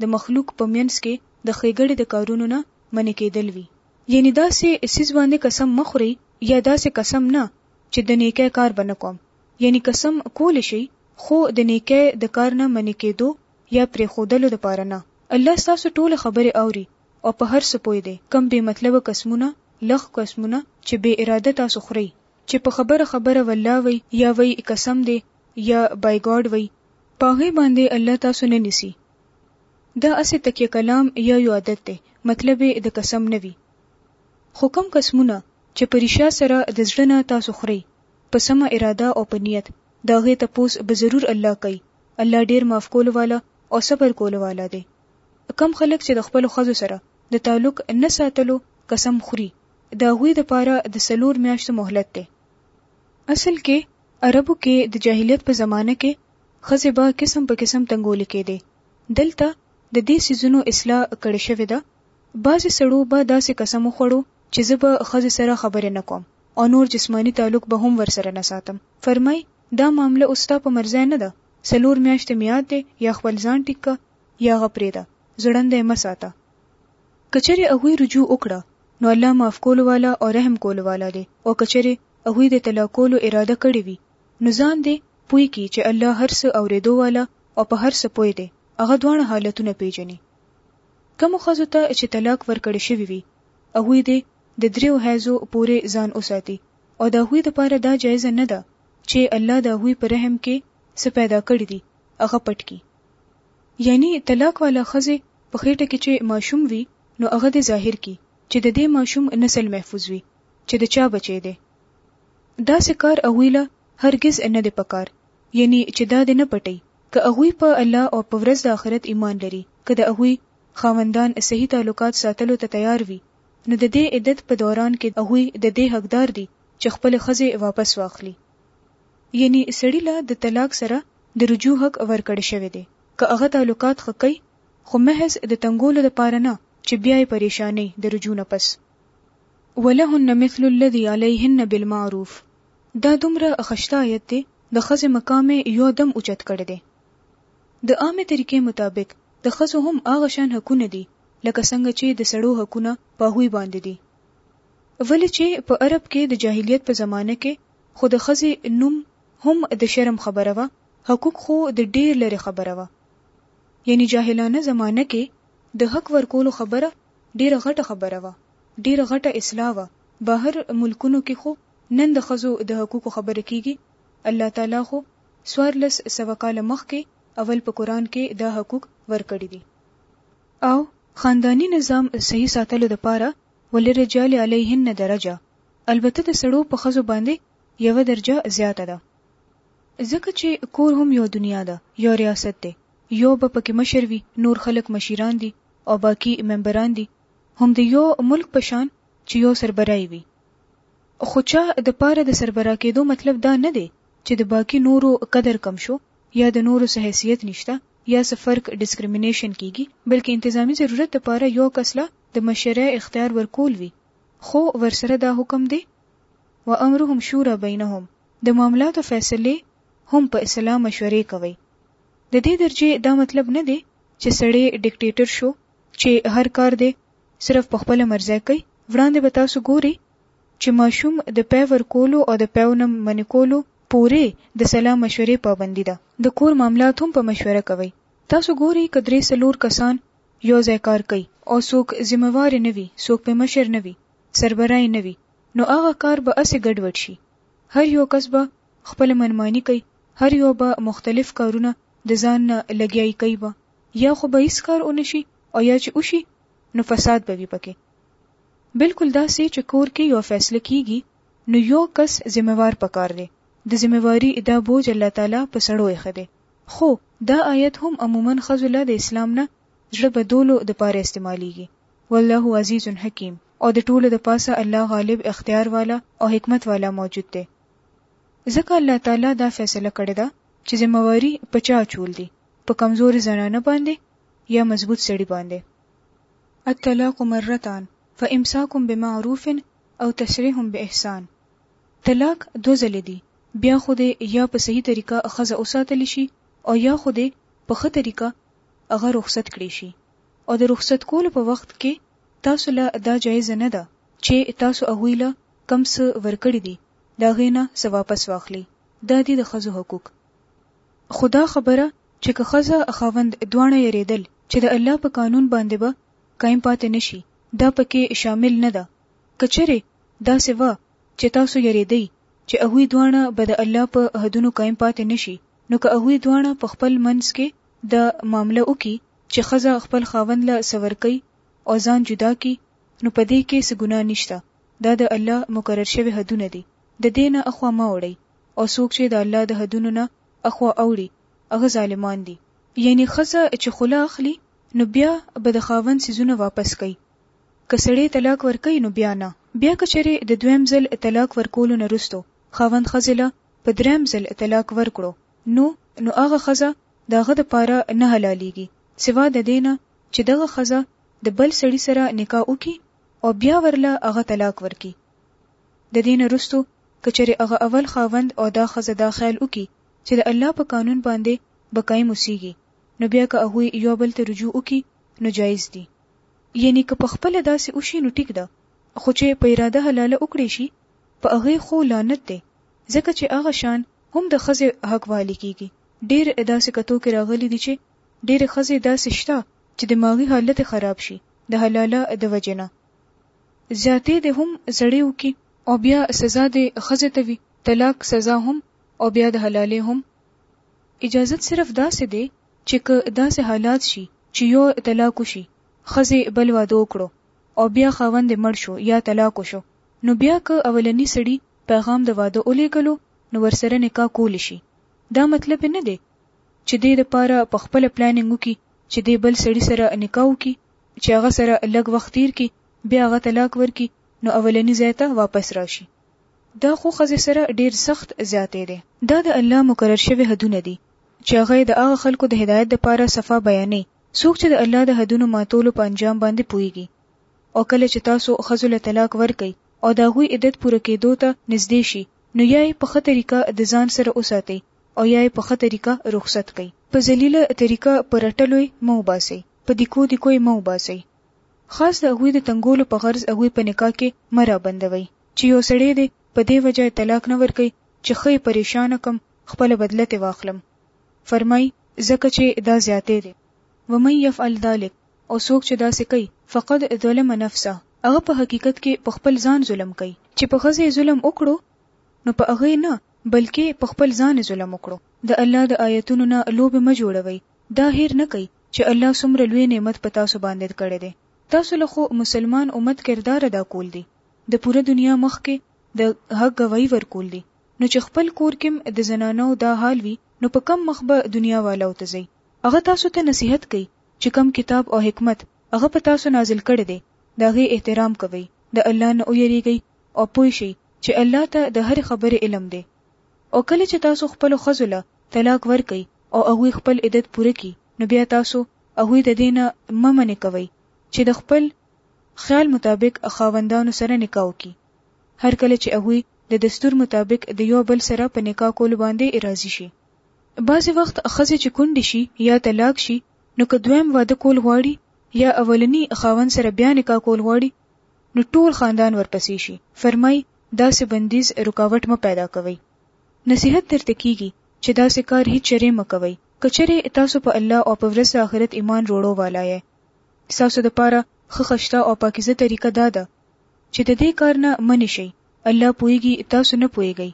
د مخلوق په منځ کې د ښېګړې د کارونو نه منع کېدل وي. یعنې داسې څیز باندې قسم مه خورئ یا داسې قسم نه چې د نېکۍ کار به نه کوم، یعنی قسم کولی شی خو د نیکی د کار نه منع کیدو یا پریښودلو لپاره نه الله ستاسو ټوله خبری اوری او په هر څه پوه دی کوم بی مطلبه قسمونه لغو قسمونه چه بی اراده تاسو خوری چه په خبره خبره والله وی یا وی قسم دی یا بای ګاډ وی په هغی باندی الله تاسو نه نیسی دا هسی تکیه کلام یا یو عادت دی مطلب یی د قسم نه وی خو کوم قسمونه چه په ریشا سره د زړه نه تاسو خوری په سمه اراده او په نیت د هغې تپوس به ضرور الله کوي، الله ډیر معاف کولو والا او صبر کولو والا دی. کوم خلک چې د خپلو ښځو سره د تعلق نه ساتلو قسم خوري د هغوی د پاره د څلور میاشتو مهلت دی. اصل کې عربو کې د جاهلیت په زمانه کې ښځې به قسم په قسم تنګولې کیدې، دلته د دې څیزونو اصلاح کړې شوې ده، بعضې سړو به داسې قسم وخوړو چې زه به ښځې سره خبرې نه کوم. او نور جسماني تعلق به هم ورسره نه ساتم. فرمايي، دا معامله اوس ستا په مرضی نه ده، څلور مياشتې ميعاد دی، يا خپل ځان ټيک که، يا هغه پرېږده، ځړنده يې مه ساته. که چېرې هغوی رجوع وکړه، نو الله معاف کولو والا او رحم کولو والا دی او که چېرې هغوی د طلاق کولو اراده کړې وي، نو ځان دې پوه کړي چې الله هر څه اورېدو والا او په هر څه پوه دی، هغه دواړه حالتونه پېژني. کومو ښځو ته چې طلاق ورکړی شوی وي، هغوی دې د دریو حیضو پورې ځان وساتي او د هغوی لپاره دا جایزه نه ده چې الله د هغوی په رحم کې څه پیدا کړي دي هغه پټ کړي یعنی طلاق والا ښځې په خېټه کې چې ماشوم وي نو هغه دې ظاهر کړي چې د دې ماشوم نسل محفوظ وي چې د چا بچی دی داسې کار هغوی له هرګز نه دی پکار یعنی چې دا دې نه پټي که هغوی په الله او په ورځ د آخرت ایمان لري که د هغوی خاوندان صحیح تعلقات ساتلو ته تیار وي نو د دې عدت په دوران کې هغوی د دې حقدار دي چې خپلې ښځې واپس واخلي. یعنې سړي له د طلاق سره د رجوع حق ورکړ شوی دی که هغه تعلقات ښه کوي خو محض د تنګولو لپاره نه چې بیا یې پریشانوي د رجوع نه پس. ولهن مثل الذي علیهن بالمعروف دا دومره خشته آیت دی د ښځې مقام یې یو دم اوچت کړی دی. د عامې طریقې مطابق د ښځو هم هغه شان حقونه دي لکه څنګه چې د سړو حقونه په هغوی باندې دي ولې چې په عرب کې د جاهلیت په زمانه کې خو د ښځې نوم هم د شرم خبره وه حقوق خو د ډېر لرې خبره وه یعنی جاهلانه زمانه کې د حق ورکولو خبره ډېره غټه خبره وه ډېره غټه اصلاح وه بهر ملکونو کې خو نن د ښځو د حقوقو خبره کیږي الله تعالی خو څوارلس سوه کاله مخکې اول په قرآن کې دا حقوق ورکړي دي او خاندانی نظام صحیح ساتلو د پاره وللرجال علیهن درجه البته د سړو په خزو باندې یوه درجه زیاته ده ځکه چې کور هم یو دنیا ده یو ریاست دی یو به پکې مشر وي نور خلک مشیران دي او باقی ممبران دي هم د یو ملک په شان چې یو سربرای وي خو چا د پاره د سربرا کېدو مطلب دا نه دی چې د باقی نورو قدر کم شو یا د نورو څه حیثیت نشته یا څه فرق ډیسکریمینیشن کیږي بلکې انتظامي ضرورت د پاره یو کس له د مشرۍ اختیار ورکول وي خو ورسره دا حکم دی و امرهم شورا بینهم د معاملاتو فیصلې هم په اصلاح مشورې کوي د دې درجې دا مطلب نه دی چې سړی ډیکټیټر شو چې هر کار دی صرف په خپل مرزه کوي وړاندې به تاسو ګوري چې ماشوم د پی ورکولو او د پیو نه منې کولو پورې د سلا مشورې پابندي ده. د کور معاملات هم په مشوره کوئ. تاسو ګورئ که درې څلور کسان یو ځای کار کوي او څوک ذمه وار یې نه وي، څوک پرې مشر نه وي، سربراه یې نه وي، نو هغه کار به هسې ګډ وډ شي. هر یو کس به خپله منماني کوي، هر یو به مختلف کارونه د ځان نه لګیایي کوي به یا خو به هیڅ کار ونه شي او یا چې وشي نو فساد به وي پکې. بلکل داسې چې کور کې یوه فیصله کیږي نو يو کس ذمه وار پکار دی د ذمه واری دا بوج الله تعالی په سړو ايښی دی خو دا آيت هم عموما ښځو له د اسلام نه زړه بدولو د پاره استعماليږي والله عزيز حکيم او د ټولو د پاسه الله غالب اختيار والا او حکمت والا موجود دی ځکه الله تعالی دا فیصله کړې ده چې ذمه واری په چا چول دي په کمزوري زنانه باندې یا مضبوط سړي باندې الطلاق مرتان فامساکم بمعروف او تسريح باحسان طلاق دوه ځلې دي بيا خو دې يا په صحيح طريقه ښځه وساتل شي او يا خو دې په ښه طريقه هغه رخصت کړې شي او د رخصت کولو په وخت کې تاسو له دا جايزه نه ده چې تاسو هغوی له کم څه ورکړي دي د هغې نه څه واپس واخلي دا دي د ښځو حقوق خو دا خبره چې که ښځه خاوند دواړه يريدل چې د الله په قانون باندې به قایم پاتې نه شي دا پکې شامل نه ده که چېرې داسې وه چې تاسو یریدئ چې هغوی دواړه به د الله په عهدونو قایم پاتې نه شي نو که هغوی دواړه په خپل منځ کې دا معامله وکړي چې ښځه خپل خاوند له څه ورکوي او ځان جدا کړي نو په دې کې څه ګناه نشته دا د الله مقرر شوي حدونه دي د دې نه اخوا مه اوړئ او څوک چې د الله د حدونو نه اخوا اوړي هغه ظالمان دي یعنی ښځه چې خوله اخلي نو بیا به د خاوند څیزونه واپس کړي. که سړی طلاق ورکوي نو بیا نه. بیا که چېرې د دویم ځل طلاق ورکولو نه وروسته خاوند ښځې له په دریم ځل طلاق ورکړو نو نو هغه ښځه د هغه لپاره نه حلالېږي سوا د دې نه چې دغه ښځه د بل سړي سره نکاح وکړي او بیا ورله هغه طلاق ورکړي. د دې نه وروسته که چېرې هغه اول خاوند او دا ښځه دا خیال وکړي چې د الله په قانون باندې به قایم اوسېږي نو بیا که هغوی یو بل ته رجوع وکړي نو جایز دي یعنی که په خپله داسې وشي نو ټیک ده خو چې په اراده حلاله وکړی شي په هغې خو لعنت دی ځکه چې هغه شان هم د ښځې حق والی کیږي ډیر داسې کتو کې راغلي دي چې ډیرې ښځې داسې شته چې دماغي حالت یې خراب شي د حلاله د وجې نه زیاتې دې هم زړې وکړي او بیا سزا دې ښځې ته وي طلاق سزا هم او بیا د حلالې هم اجازت صرف داسې دی چې که داسې حالات شي چې يو طلاق وشي، ښځې بل واده وکړو او بيا خاوند يې مړ شو يا طلاق وشو نو بيا که اولني سړي پيغام د واده ولېږلو نو ورسره نکاح کولي شي. دا مطلب يې نه دی چې دې لپاره په خپله پلاننګ وکړي چې دې بل سړي سره نکاح وکړي، چې هغه سره لږ وخت تېر کړي بيا هغه طلاق ورکړي نو اولني ځای ته واپس راشي. دا خو ښځې سره ډېر سخت زیاتی دی. دا د الله مقرر شوي حدونه دي چې هغه یې د هغه خلکو د هدایت دپاره صفا بیانوي څوک چې د الله د حدونو ماتولو په انجام باندې پوهېږي. او کله چې تاسو ښځو له طلاق ورکړئ او د هغوی عدت پوره کېدو ته نږدې شي نو یا یې په ښه طریقه د ځان سره وساتئ او یا یې په ښه طریقه رخصت کړئ. په ذلیله طریقه په رټلو یې مه وباسئ، په دیکو دیکو یې مه وباسئ. خاص د هغوی د تنګولو په غرض هغوی په نکاح کې مه رابندوئ. چې یو سړی دی په دې وجه یې طلاق نه ورکوي چې ښه یې پریشانه کړم خپله بدله ترې واخلم فرمایي ځکه چې دا زیاتی دی ومن یفعل ذلک او څوک چې داسې کوي فقد ظلم نفسه هغه په حقیقت کې په خپل ځان ظلم کوي چې په ښځې ظلم وکړو نو په هغه نه بلکې په خپل ځان ظلم وکړو د الله د آیتونو نه لوبې مه جوړوي دا هیر نه کوي چې الله څومره لوی نعمت په تاسو باندې کړی دی تاسو له خو مسلمان امت کردار ادا کول دي د پوره دنیا مخکې د حق ګواهي ورکول دي، نو چې خپل کور کېم د زنانو دا حال وي نو په کوم مخ به دنیا والاو ته ځئ؟ هغه تاسو ته نصیحت کوي چې کوم کتاب او حکمت هغه په تاسو نازل کړی دی د هغې احترام کوئ، د الله نه ویریږئ او پوه شئ چې الله ته د هرې خبرې علم دی. او کله چې تاسو خپلو ښځو له طلاق ورکړئ او هغوی خپل عدت پوره کړي نو بیا تاسو هغوی د دې نه مه منع کوئ چې د خپل خیال مطابق خاوندانو سره نکاح وکړي. هر کله چې هغوی د دستور مطابق د یو بل سره په نکاح کولو باندې راضي شي. بعضې وخت ښځې چې کونډې شي یا طلاق شي نو که دویم واده کول غواړي یا اولني خاوند سره بیا نکاح کول غواړي نو ټول خاندان ورپسې شي. فرمایي، داسې بندیز، رکاوټ، مه پیدا کوئ. نصیحت درته کیږي چې داسې کار هیڅ چرې مه کوئ. که چرې تاسو په الله او په ورځ د آخرت ایمان روړو والا یئ. ستاسو دپاره ښه خشته او پاکیزه طریقه دا ده چې ددې کار نه منې شئ، الله پوهیږي تاسو نه پوهیږئ.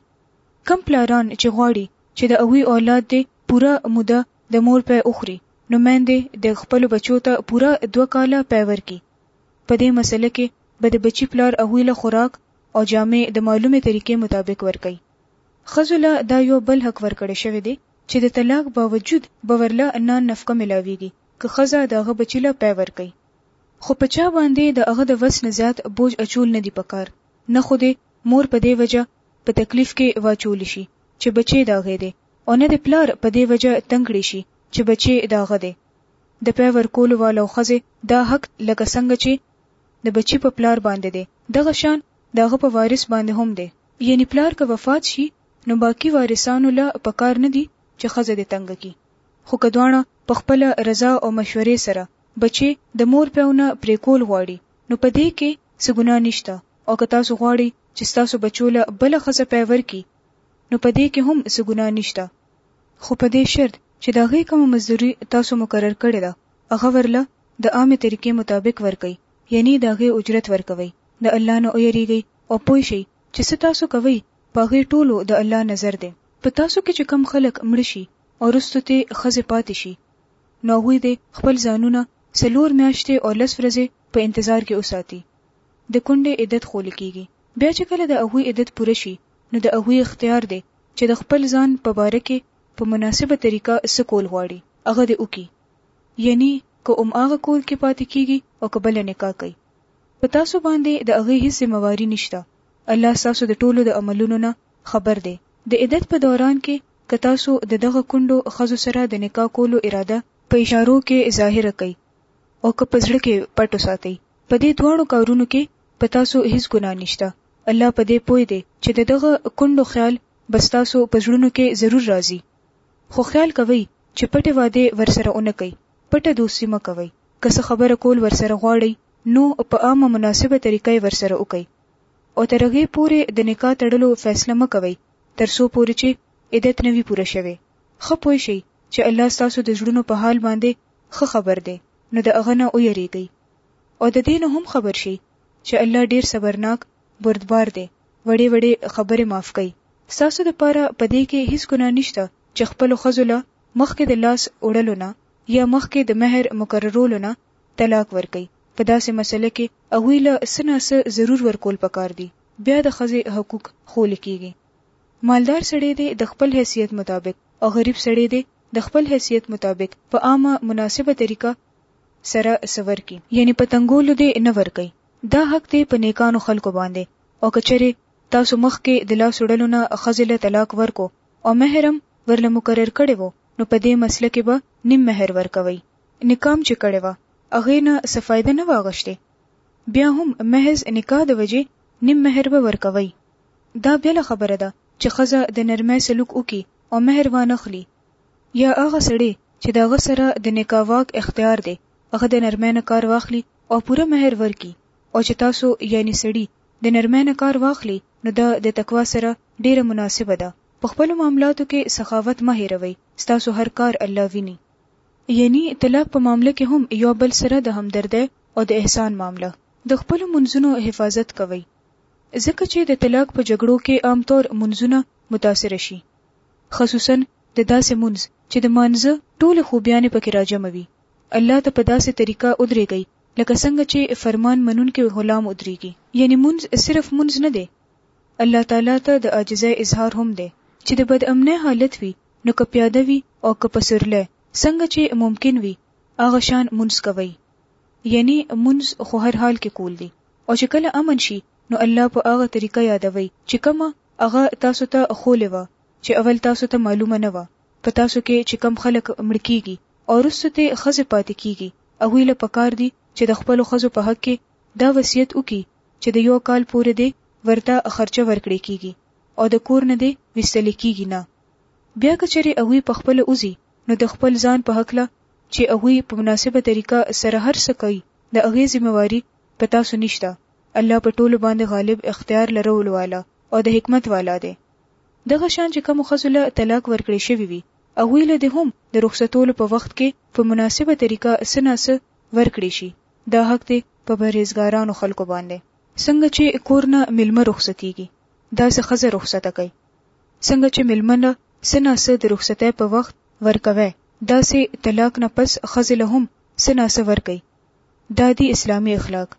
کوم پلاران چې غواړي چې د هغوی اولاد دې پوره موده د مور پی وخوري نو میندې د خپلو بچو ته پوره دوه کاله پی ورکړي. په دې مسئله کې به د بچي پلار هغوی له خوراک او جامې د معلومې طریقې مطابق ورکړي. ښځو له دا یو بل حق ورکړی شوی دی چې د طلاق باوجود به ورله نان نفقه ملاویږي که ښځه د هغه بچي له پی ورکوي خو په چا باندی د هغه د وس نه زیات بوج اچول نه دي پکار نه خو دی مور په دی وجه په تکلیف کی واچول شي چه بچی د هغی دی او نه دی پلار په دی وجه تنګ کړی شي چه بچی د هغه دی د پی ورکولو والو ښځی دا حق لکه څنګه چه د بچي په پلار باندی دی دغه شان د هغه په وارث باندی هم دی. یعنی پلار که وفات شي نو باقی وارثانو له پکار نه دي چه ښځه دی تنګه کړي. خو که دواړه په خپله رضا او مشورې سره بچې د مور پيو نه پرې کول غواړي نو په دې کې څه ګناه نشته او که تاسو غواړي چې ستاسو بچو له بله ښځه پی ورکړي نو په دې کې هم څه ګناه نشته خو په دې شرط چې د هغې کومه مزدوري تاسو مقرر کړې ده هغه ورله د عامې طریقې مطابق ورکړئ یعنی د هغې اجرت ورکوئ د الله نه ویریږئ او پوه شئ چې څه تاسو کوئ په هغې ټولو د الله نظر دی. په تاسو کې چې کوم خلک مړه شي او وروسته ترې ښځې پاتې شي، نو هغوی دې خپل ځانونه څلور میاشتې او لس ورځې په انتظار کې وساتي، د کونډې عدت ښوول کېږي، بیا چې کله د هغوی عدت پوره شي، نو د هغوی اختیار دی چې د خپل ځان په باره کې په مناسبه طریقه څه کول غواړي، هغه دې وکړي، یعنی که هماغه کور کې پاتې کېږي او که بله نکاح کوي، په تاسو باندې د هغې هېڅ ذمه واري نشته، الله ستاسو د ټولو د عملونو نه خبر دی. د عدت په دوران کې که تاسو د دغه کونډو ښځو سره د نکاح کولو اراده په اشارو کې ظاهره کړئ او که په زړه کې پټ وساتئ، په دې دواړو کارونو کې په تاسو هیڅ ګناه نشته، الله په دې پوه دی چې د دغه کونډو خیال به ستاسو په زړونو کې ضرور راځي، خو خیال کوئ چې پټې وعدې ورسره ونه کړئ، پټه دوستي مه کوئ، که څه خبره کول ورسره غواړئ نو په عامه مناسبه طریقه یې ورسره وکړئ. او تر هغې پورې د نکاح تړلو فیصله مه کوئ تر څو پورې چې عدت نه وي پوره شوی. ښه پوه شئ چې الله ستاسو د زړونو په حال باندې ښه خبر دی نو د هغه نه ویریږئ. او د دې نه هم خبر شئ چې الله ډېر صبرناک، بردبار دی، وړې وړې خبرې معاف کوي. ستاسو لپاره په دې کې هیڅ ګناه نشته چې خپلو ښځو له مخکې د لاس وړلو نه یا مخکې د مهر مقررولو نه طلاق ورکوي په داسې مسئله کې هغوی له څه نا څه ضرور ورکول پکار دي بیا د ښځې حقوق خول کیږي مالدار سړی دی د خپل حیثیت مطابق او غریب سړی دی د خپل حیثیت مطابق په عامه مناسبه طریقه سره څه ورکړي یعنی په تنګولو دې نه ورکوي دا حق دی په نیکانو خلکو باندې او که چېرې تاسو مخکې د لاس وړلو نه ښځې له طلاق ورکړو او مهر هم ورله مقرر کړی وو نو په دې مسئله کې به نیم مهر ورکوي نکام چې کړې وه هغې نه څه فایده نه وه غشتې بیا هم محض نکاح د وجې نیم مهر به ورکوی دا بله خبره ده چې ښځه د نرمۍ سلوک وکړي او مهر وانخلي یا هغه سړې چې د هغه سره د نکاح واک اختیار دی هغه د نرمۍ نه کار واخلي او پوره مهر ورکړي او چې تاسو یعنی سړي د نرمۍ نه کار واخلي نو دا د تقوا سره ډیره مناسبه ده په خپلو معاملاتو کې سخاوت مه هیروئ ستاسو هر کار الله ویني. یعنی طلاق په معامله کې هم یو بل سره د همدردی او د احسان معامله. د خپلو مونځونو حفاظت کوی ځکه چې د طلاق په جګړو کې عام طور مونځونه متاثره شي خصوصا د داسې مونځ چې د مانځه ټولې خوبیانې پکې راجمع وي الله ته په داسې طریقه ودریږی لکه څنګه چې فرمان منونکی غلام ودریږي یعنی مونځ صرف مونځ نه دی الله تعالی ته د عاجزی اظهار هم دی چې د بدامنۍ حالت وي نو که پیاده وي او که په سورلی څنګه چې ممکن وي هغه شان مونځ کوئ یعنی مونځ خو هر حال کې کول دي او چې کله امن شي نو الله په هغه طریقه یادوئ چې کومه هغه تاسو ته ښولې وه چې اول تاسو ته معلومه نه وه په تاسو کې چې کوم خلک مړ کیږي او وروسته ترې ښځې پاتې کیږي هغوی له پکار دي چې د خپلو ښځو په حق کې دا وصیت وکړي چې د یو کال پورې دې ورته خرچه ورکړې کیږي او د کور نه دې ویستل کیږي نه بیا که چېرې هغوی په خپله وځي نو د خپل ځان په هکله چې هغوی په مناسبه طریقه سره هر څه کوي د هغې ذمه واري په تاسو نشته الله په ټولو باندې غالب اختیار لرولو والا او د حکمت والا دی دغه شان چې کومو ښځو له طلاق ورکړې شوي وي هغوی له دې هم د رخصتولو په وخت کې په مناسبه طریقه څه ناڅه ورکړې شي دا حق دی په پرهیزګارانو خلکو باندې. څنګه چې کور نه مېلمه رخصتېږي، داسې ښځه رخصته کړئ. څنګه چې مېلمه له څه نا څه د رخصتۍ په وخت ورکوی، داسې طلاق نه پس ښځې له هم څه نا څه ورکړئ. دا دي اسلامي اخلاق.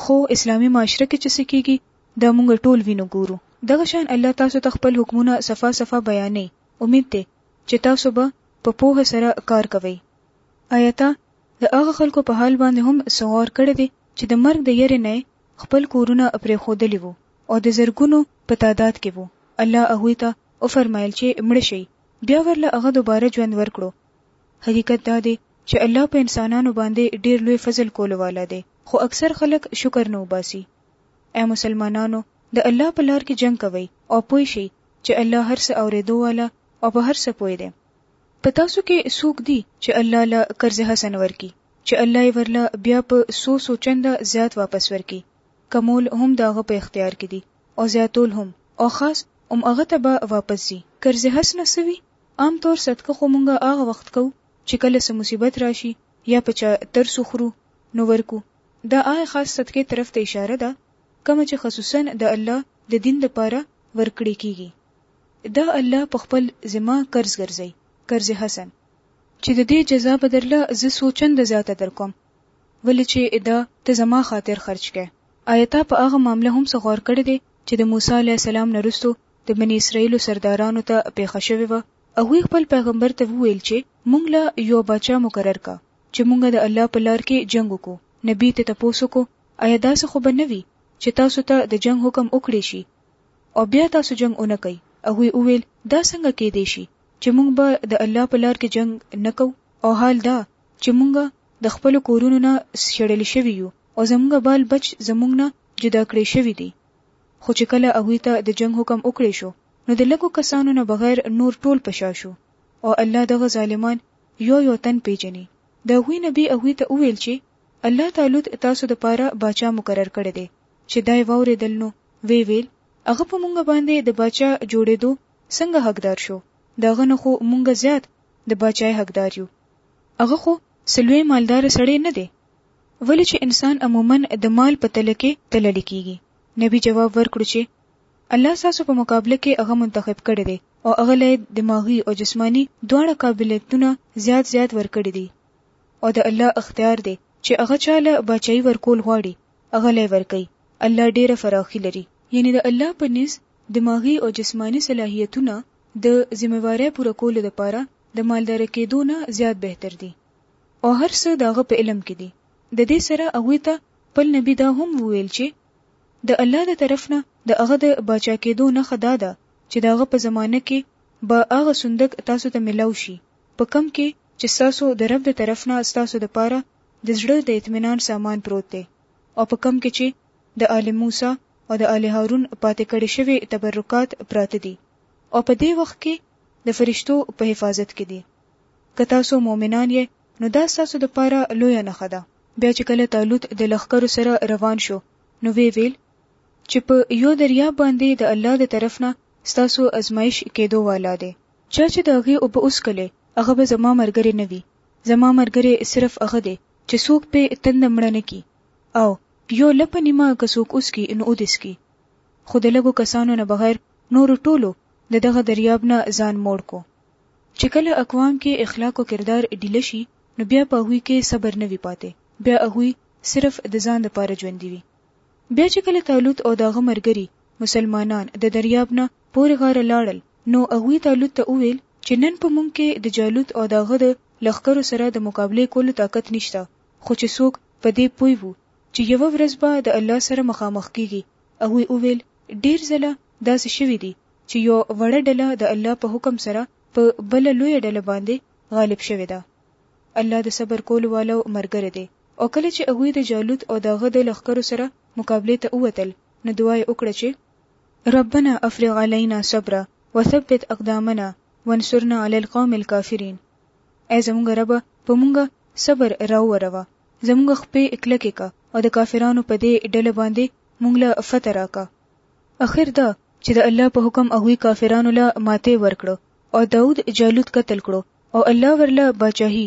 خو اسلامي معاشره کې چې څه کېږي، دا موږ ټول وینو ګورو. دغه شان الله تاسو ته خپل حکمونه صفا صفا بیانوي، امید دی چې تاسو به په پوهه سره کار کوئ. آیا تا د هغه خلکو په حال باندې هم څه غور کړی دی چې د مرګ د یری نه خپل کورونه پرېښودلي وو او د زرګونو په تعداد کې وو الله هغوی ته وفرمایل چې مړه شئ بیا ورله هغه دوباره ژوند ورکړو حقیقت دا دی چې الله په انسانانو باندې ډیر لوی فضل کولو والا دی خو اکثر خلک شکر نه وباسي اے مسلمانانو د الله په لار کې جنگ کوئ او پوه شئ چې الله هر څه اورېدو والا او په هر څه پوه دی په تاسو کې څوک دي چې الله له قرض حسن ورکي چې الله یې ورله بیا په څو څو چنده زیات واپس ورکي کمول هم د هغه په اختیار کې دي او زیاتول هم او خاص هم هغه ته به واپس ځي قرض حسن څه وي عام طور صدقه خو مونږ هغه وخت کوو چې کله څه مصیبت راشي یا په چا ترس وخورو نو ورکو دا هغه خاص صدقې طرف ته اشاره ده کومه چې خصوصا د الله د دین لپاره ورکړې کیږي دا الله په خپل ذمه قرض ګرځی، قرض حسن، چی د دی جزا به درله زه څو چنده زیاته درکوم، ولی چی دا ته زما خاطر خرچ کړی. آیا تا په هغه معامله هم څه غور کړی دی چی د موسی علیه السلام نه وروسته د بنی اسراییلو سردارانو ته پیښه شوی وه؟ هغوی خپل پیغمبر ته وویل چی مونږ له یو باچا مقرر کړه چی مونږ د الله په لار کی جنګ وکړو، نبی ترې تپوس وکړو، آیا داسې خو به نه وی چی تاسو ته د جنګ حکم وکړی شی؟ او بیا تاسو جنګ ونه کړئ، هغوی وویل، دا څنګه کیدای شي چې مونږ به د الله په لار کې جنګ نه کوو او حال دا چې مونږ د خپلو کورونو نه شړل شوي یو او زمونږ بال بچ زمونږ نه جدا کړی شوي دي؟ خو چې کله هغوی ته د جنګ حکم وکړی شو نو د لږو کسانو نه بغیر نور ټول په شا شو او الله دغه ظالمان یو یو تن پیژني. د هغوی نبی هغوی ته وویل چې الله تعالود تاسو د پاره باچا مقرر کړی دی چې دا یې واورېدل نو ویې ویل، هغه په مونږ باندې د باچا جوړېدو څنګه حقدار شو، د هغه نه خو مونږ زیات د باچاۍ حقدار یو، هغه خو څه لوی مالدار سړی نه دی، ولې چې انسان عموماً د مال په تله کې تللی کېږي. نبي جواب ورکړو چې، الله ستاسو په مقابله کې هغه منتخب کړی دی او هغه له یې دماغي او جسماني دواړه قابلیتونه زیات زیات ورکړي دي او د الله اختیار دی چې هغه چا له باچايي ورکول غواړي غلی ورکوي، الله ډېره فراخي لري. یعنې د الله په نزد دماغي او جسماني صلاحیتونه د ذمه وارۍ پوره کولو لپاره د مالداره کېدو نه زیات بهتر دي او هر څه د هغه په علم کې دي. د دې سره هغوی ته خپل نبي دا هم وویل چې د الله د طرف نه د هغه د باچا کېدو نښه دا ده چې د هغه په زمانه کې به هغه صندوق تاسو ته ملاو شي په کوم کې چې ستاسو د رب د طرف نه ستاسو لپاره د زړه د اطمینان سامان پروت دی او په کوم کې چې د آل موسی او د آل هارون پاتې کړې شوې تبرکات پراته دي او په دې وخت کې د فرشتو په حفاظت کې دي. که تاسو مؤمنان یئ نو دا ستاسو لپاره لویه نښه ده. بیا چې کله طالوت د لښکرو سره روان شو نو ویې ویل چې په یو دریاب باندې د الله د طرف نه ستاسو ازمایش کېدو والا دی، چا چې د هغې اوبه وڅښلې هغه به زما ملګری نه وي زما مرګری صرف هغه دی چه څوک پی تنده مړه نه کی او یو لپه نیمه که څوک وڅکی نو ودیسکی خو د لږو کسانو نه بغیر نورو ټولو د دغه دریاب نه ځان موړ کو چه کله اقوام کی اخلاق او کردار ډیله شی نو بیا په هغوی کی صبر نه وی پاتی بیا هغوی صرف د ځان لپاره ژوندی وی. بیا چې کله طالوت او د هغه مرګري، مسلمانان، د دریاب نه پورې غاره لاړل، نو هغوی طالوت ته وویل چې نن په موږ کې د جالوت او د هغه د لښکرو سره د مقابلې کولو طاقت نشته، خو چې څوک په دې پوه وو چې یوه ورځ به د الله سره مخامخ کیږي، هغوی وویل، ډیر ځله داسې شوي دي چې یو وړه ډله د الله په حکم سره په بله لویه ډله باندې غالب شوې ده. الله د صبر کولو والو مرګری دی. او کله چې هغوی د جالوت او د هغه د لښکرو سره مقابلې ته ووتل نو دعا یې وکړه چې. ربنا افرغ علینا صبرا وثبت اقدامنا وانصرنا علی القوم الکافرین، ای زموږ ربه په موږ صبر راووروه، زموږ خپې کلکې که او د کافرانو په دې ډله باندې موږ له فتح راکه. اخر دا چې د الله په حکم هغوی کافرانو له ماتې ورکړه او داود جالوت قتل کړو او الله ورله باچاهي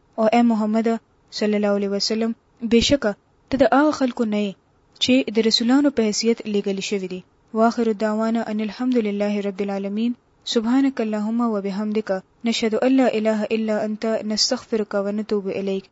او اې محمد صلی الله علیه وسلم بېشکه ته د هغه خلکو نه یې چې د رسولانو په حیثیت لېږل شوي دي واخر دعوانا ان الحمد لله رب العالمین سبحانک اللهم وبحمدک نشهد ان لا اله الا انت نستغفرک ونتوب الیک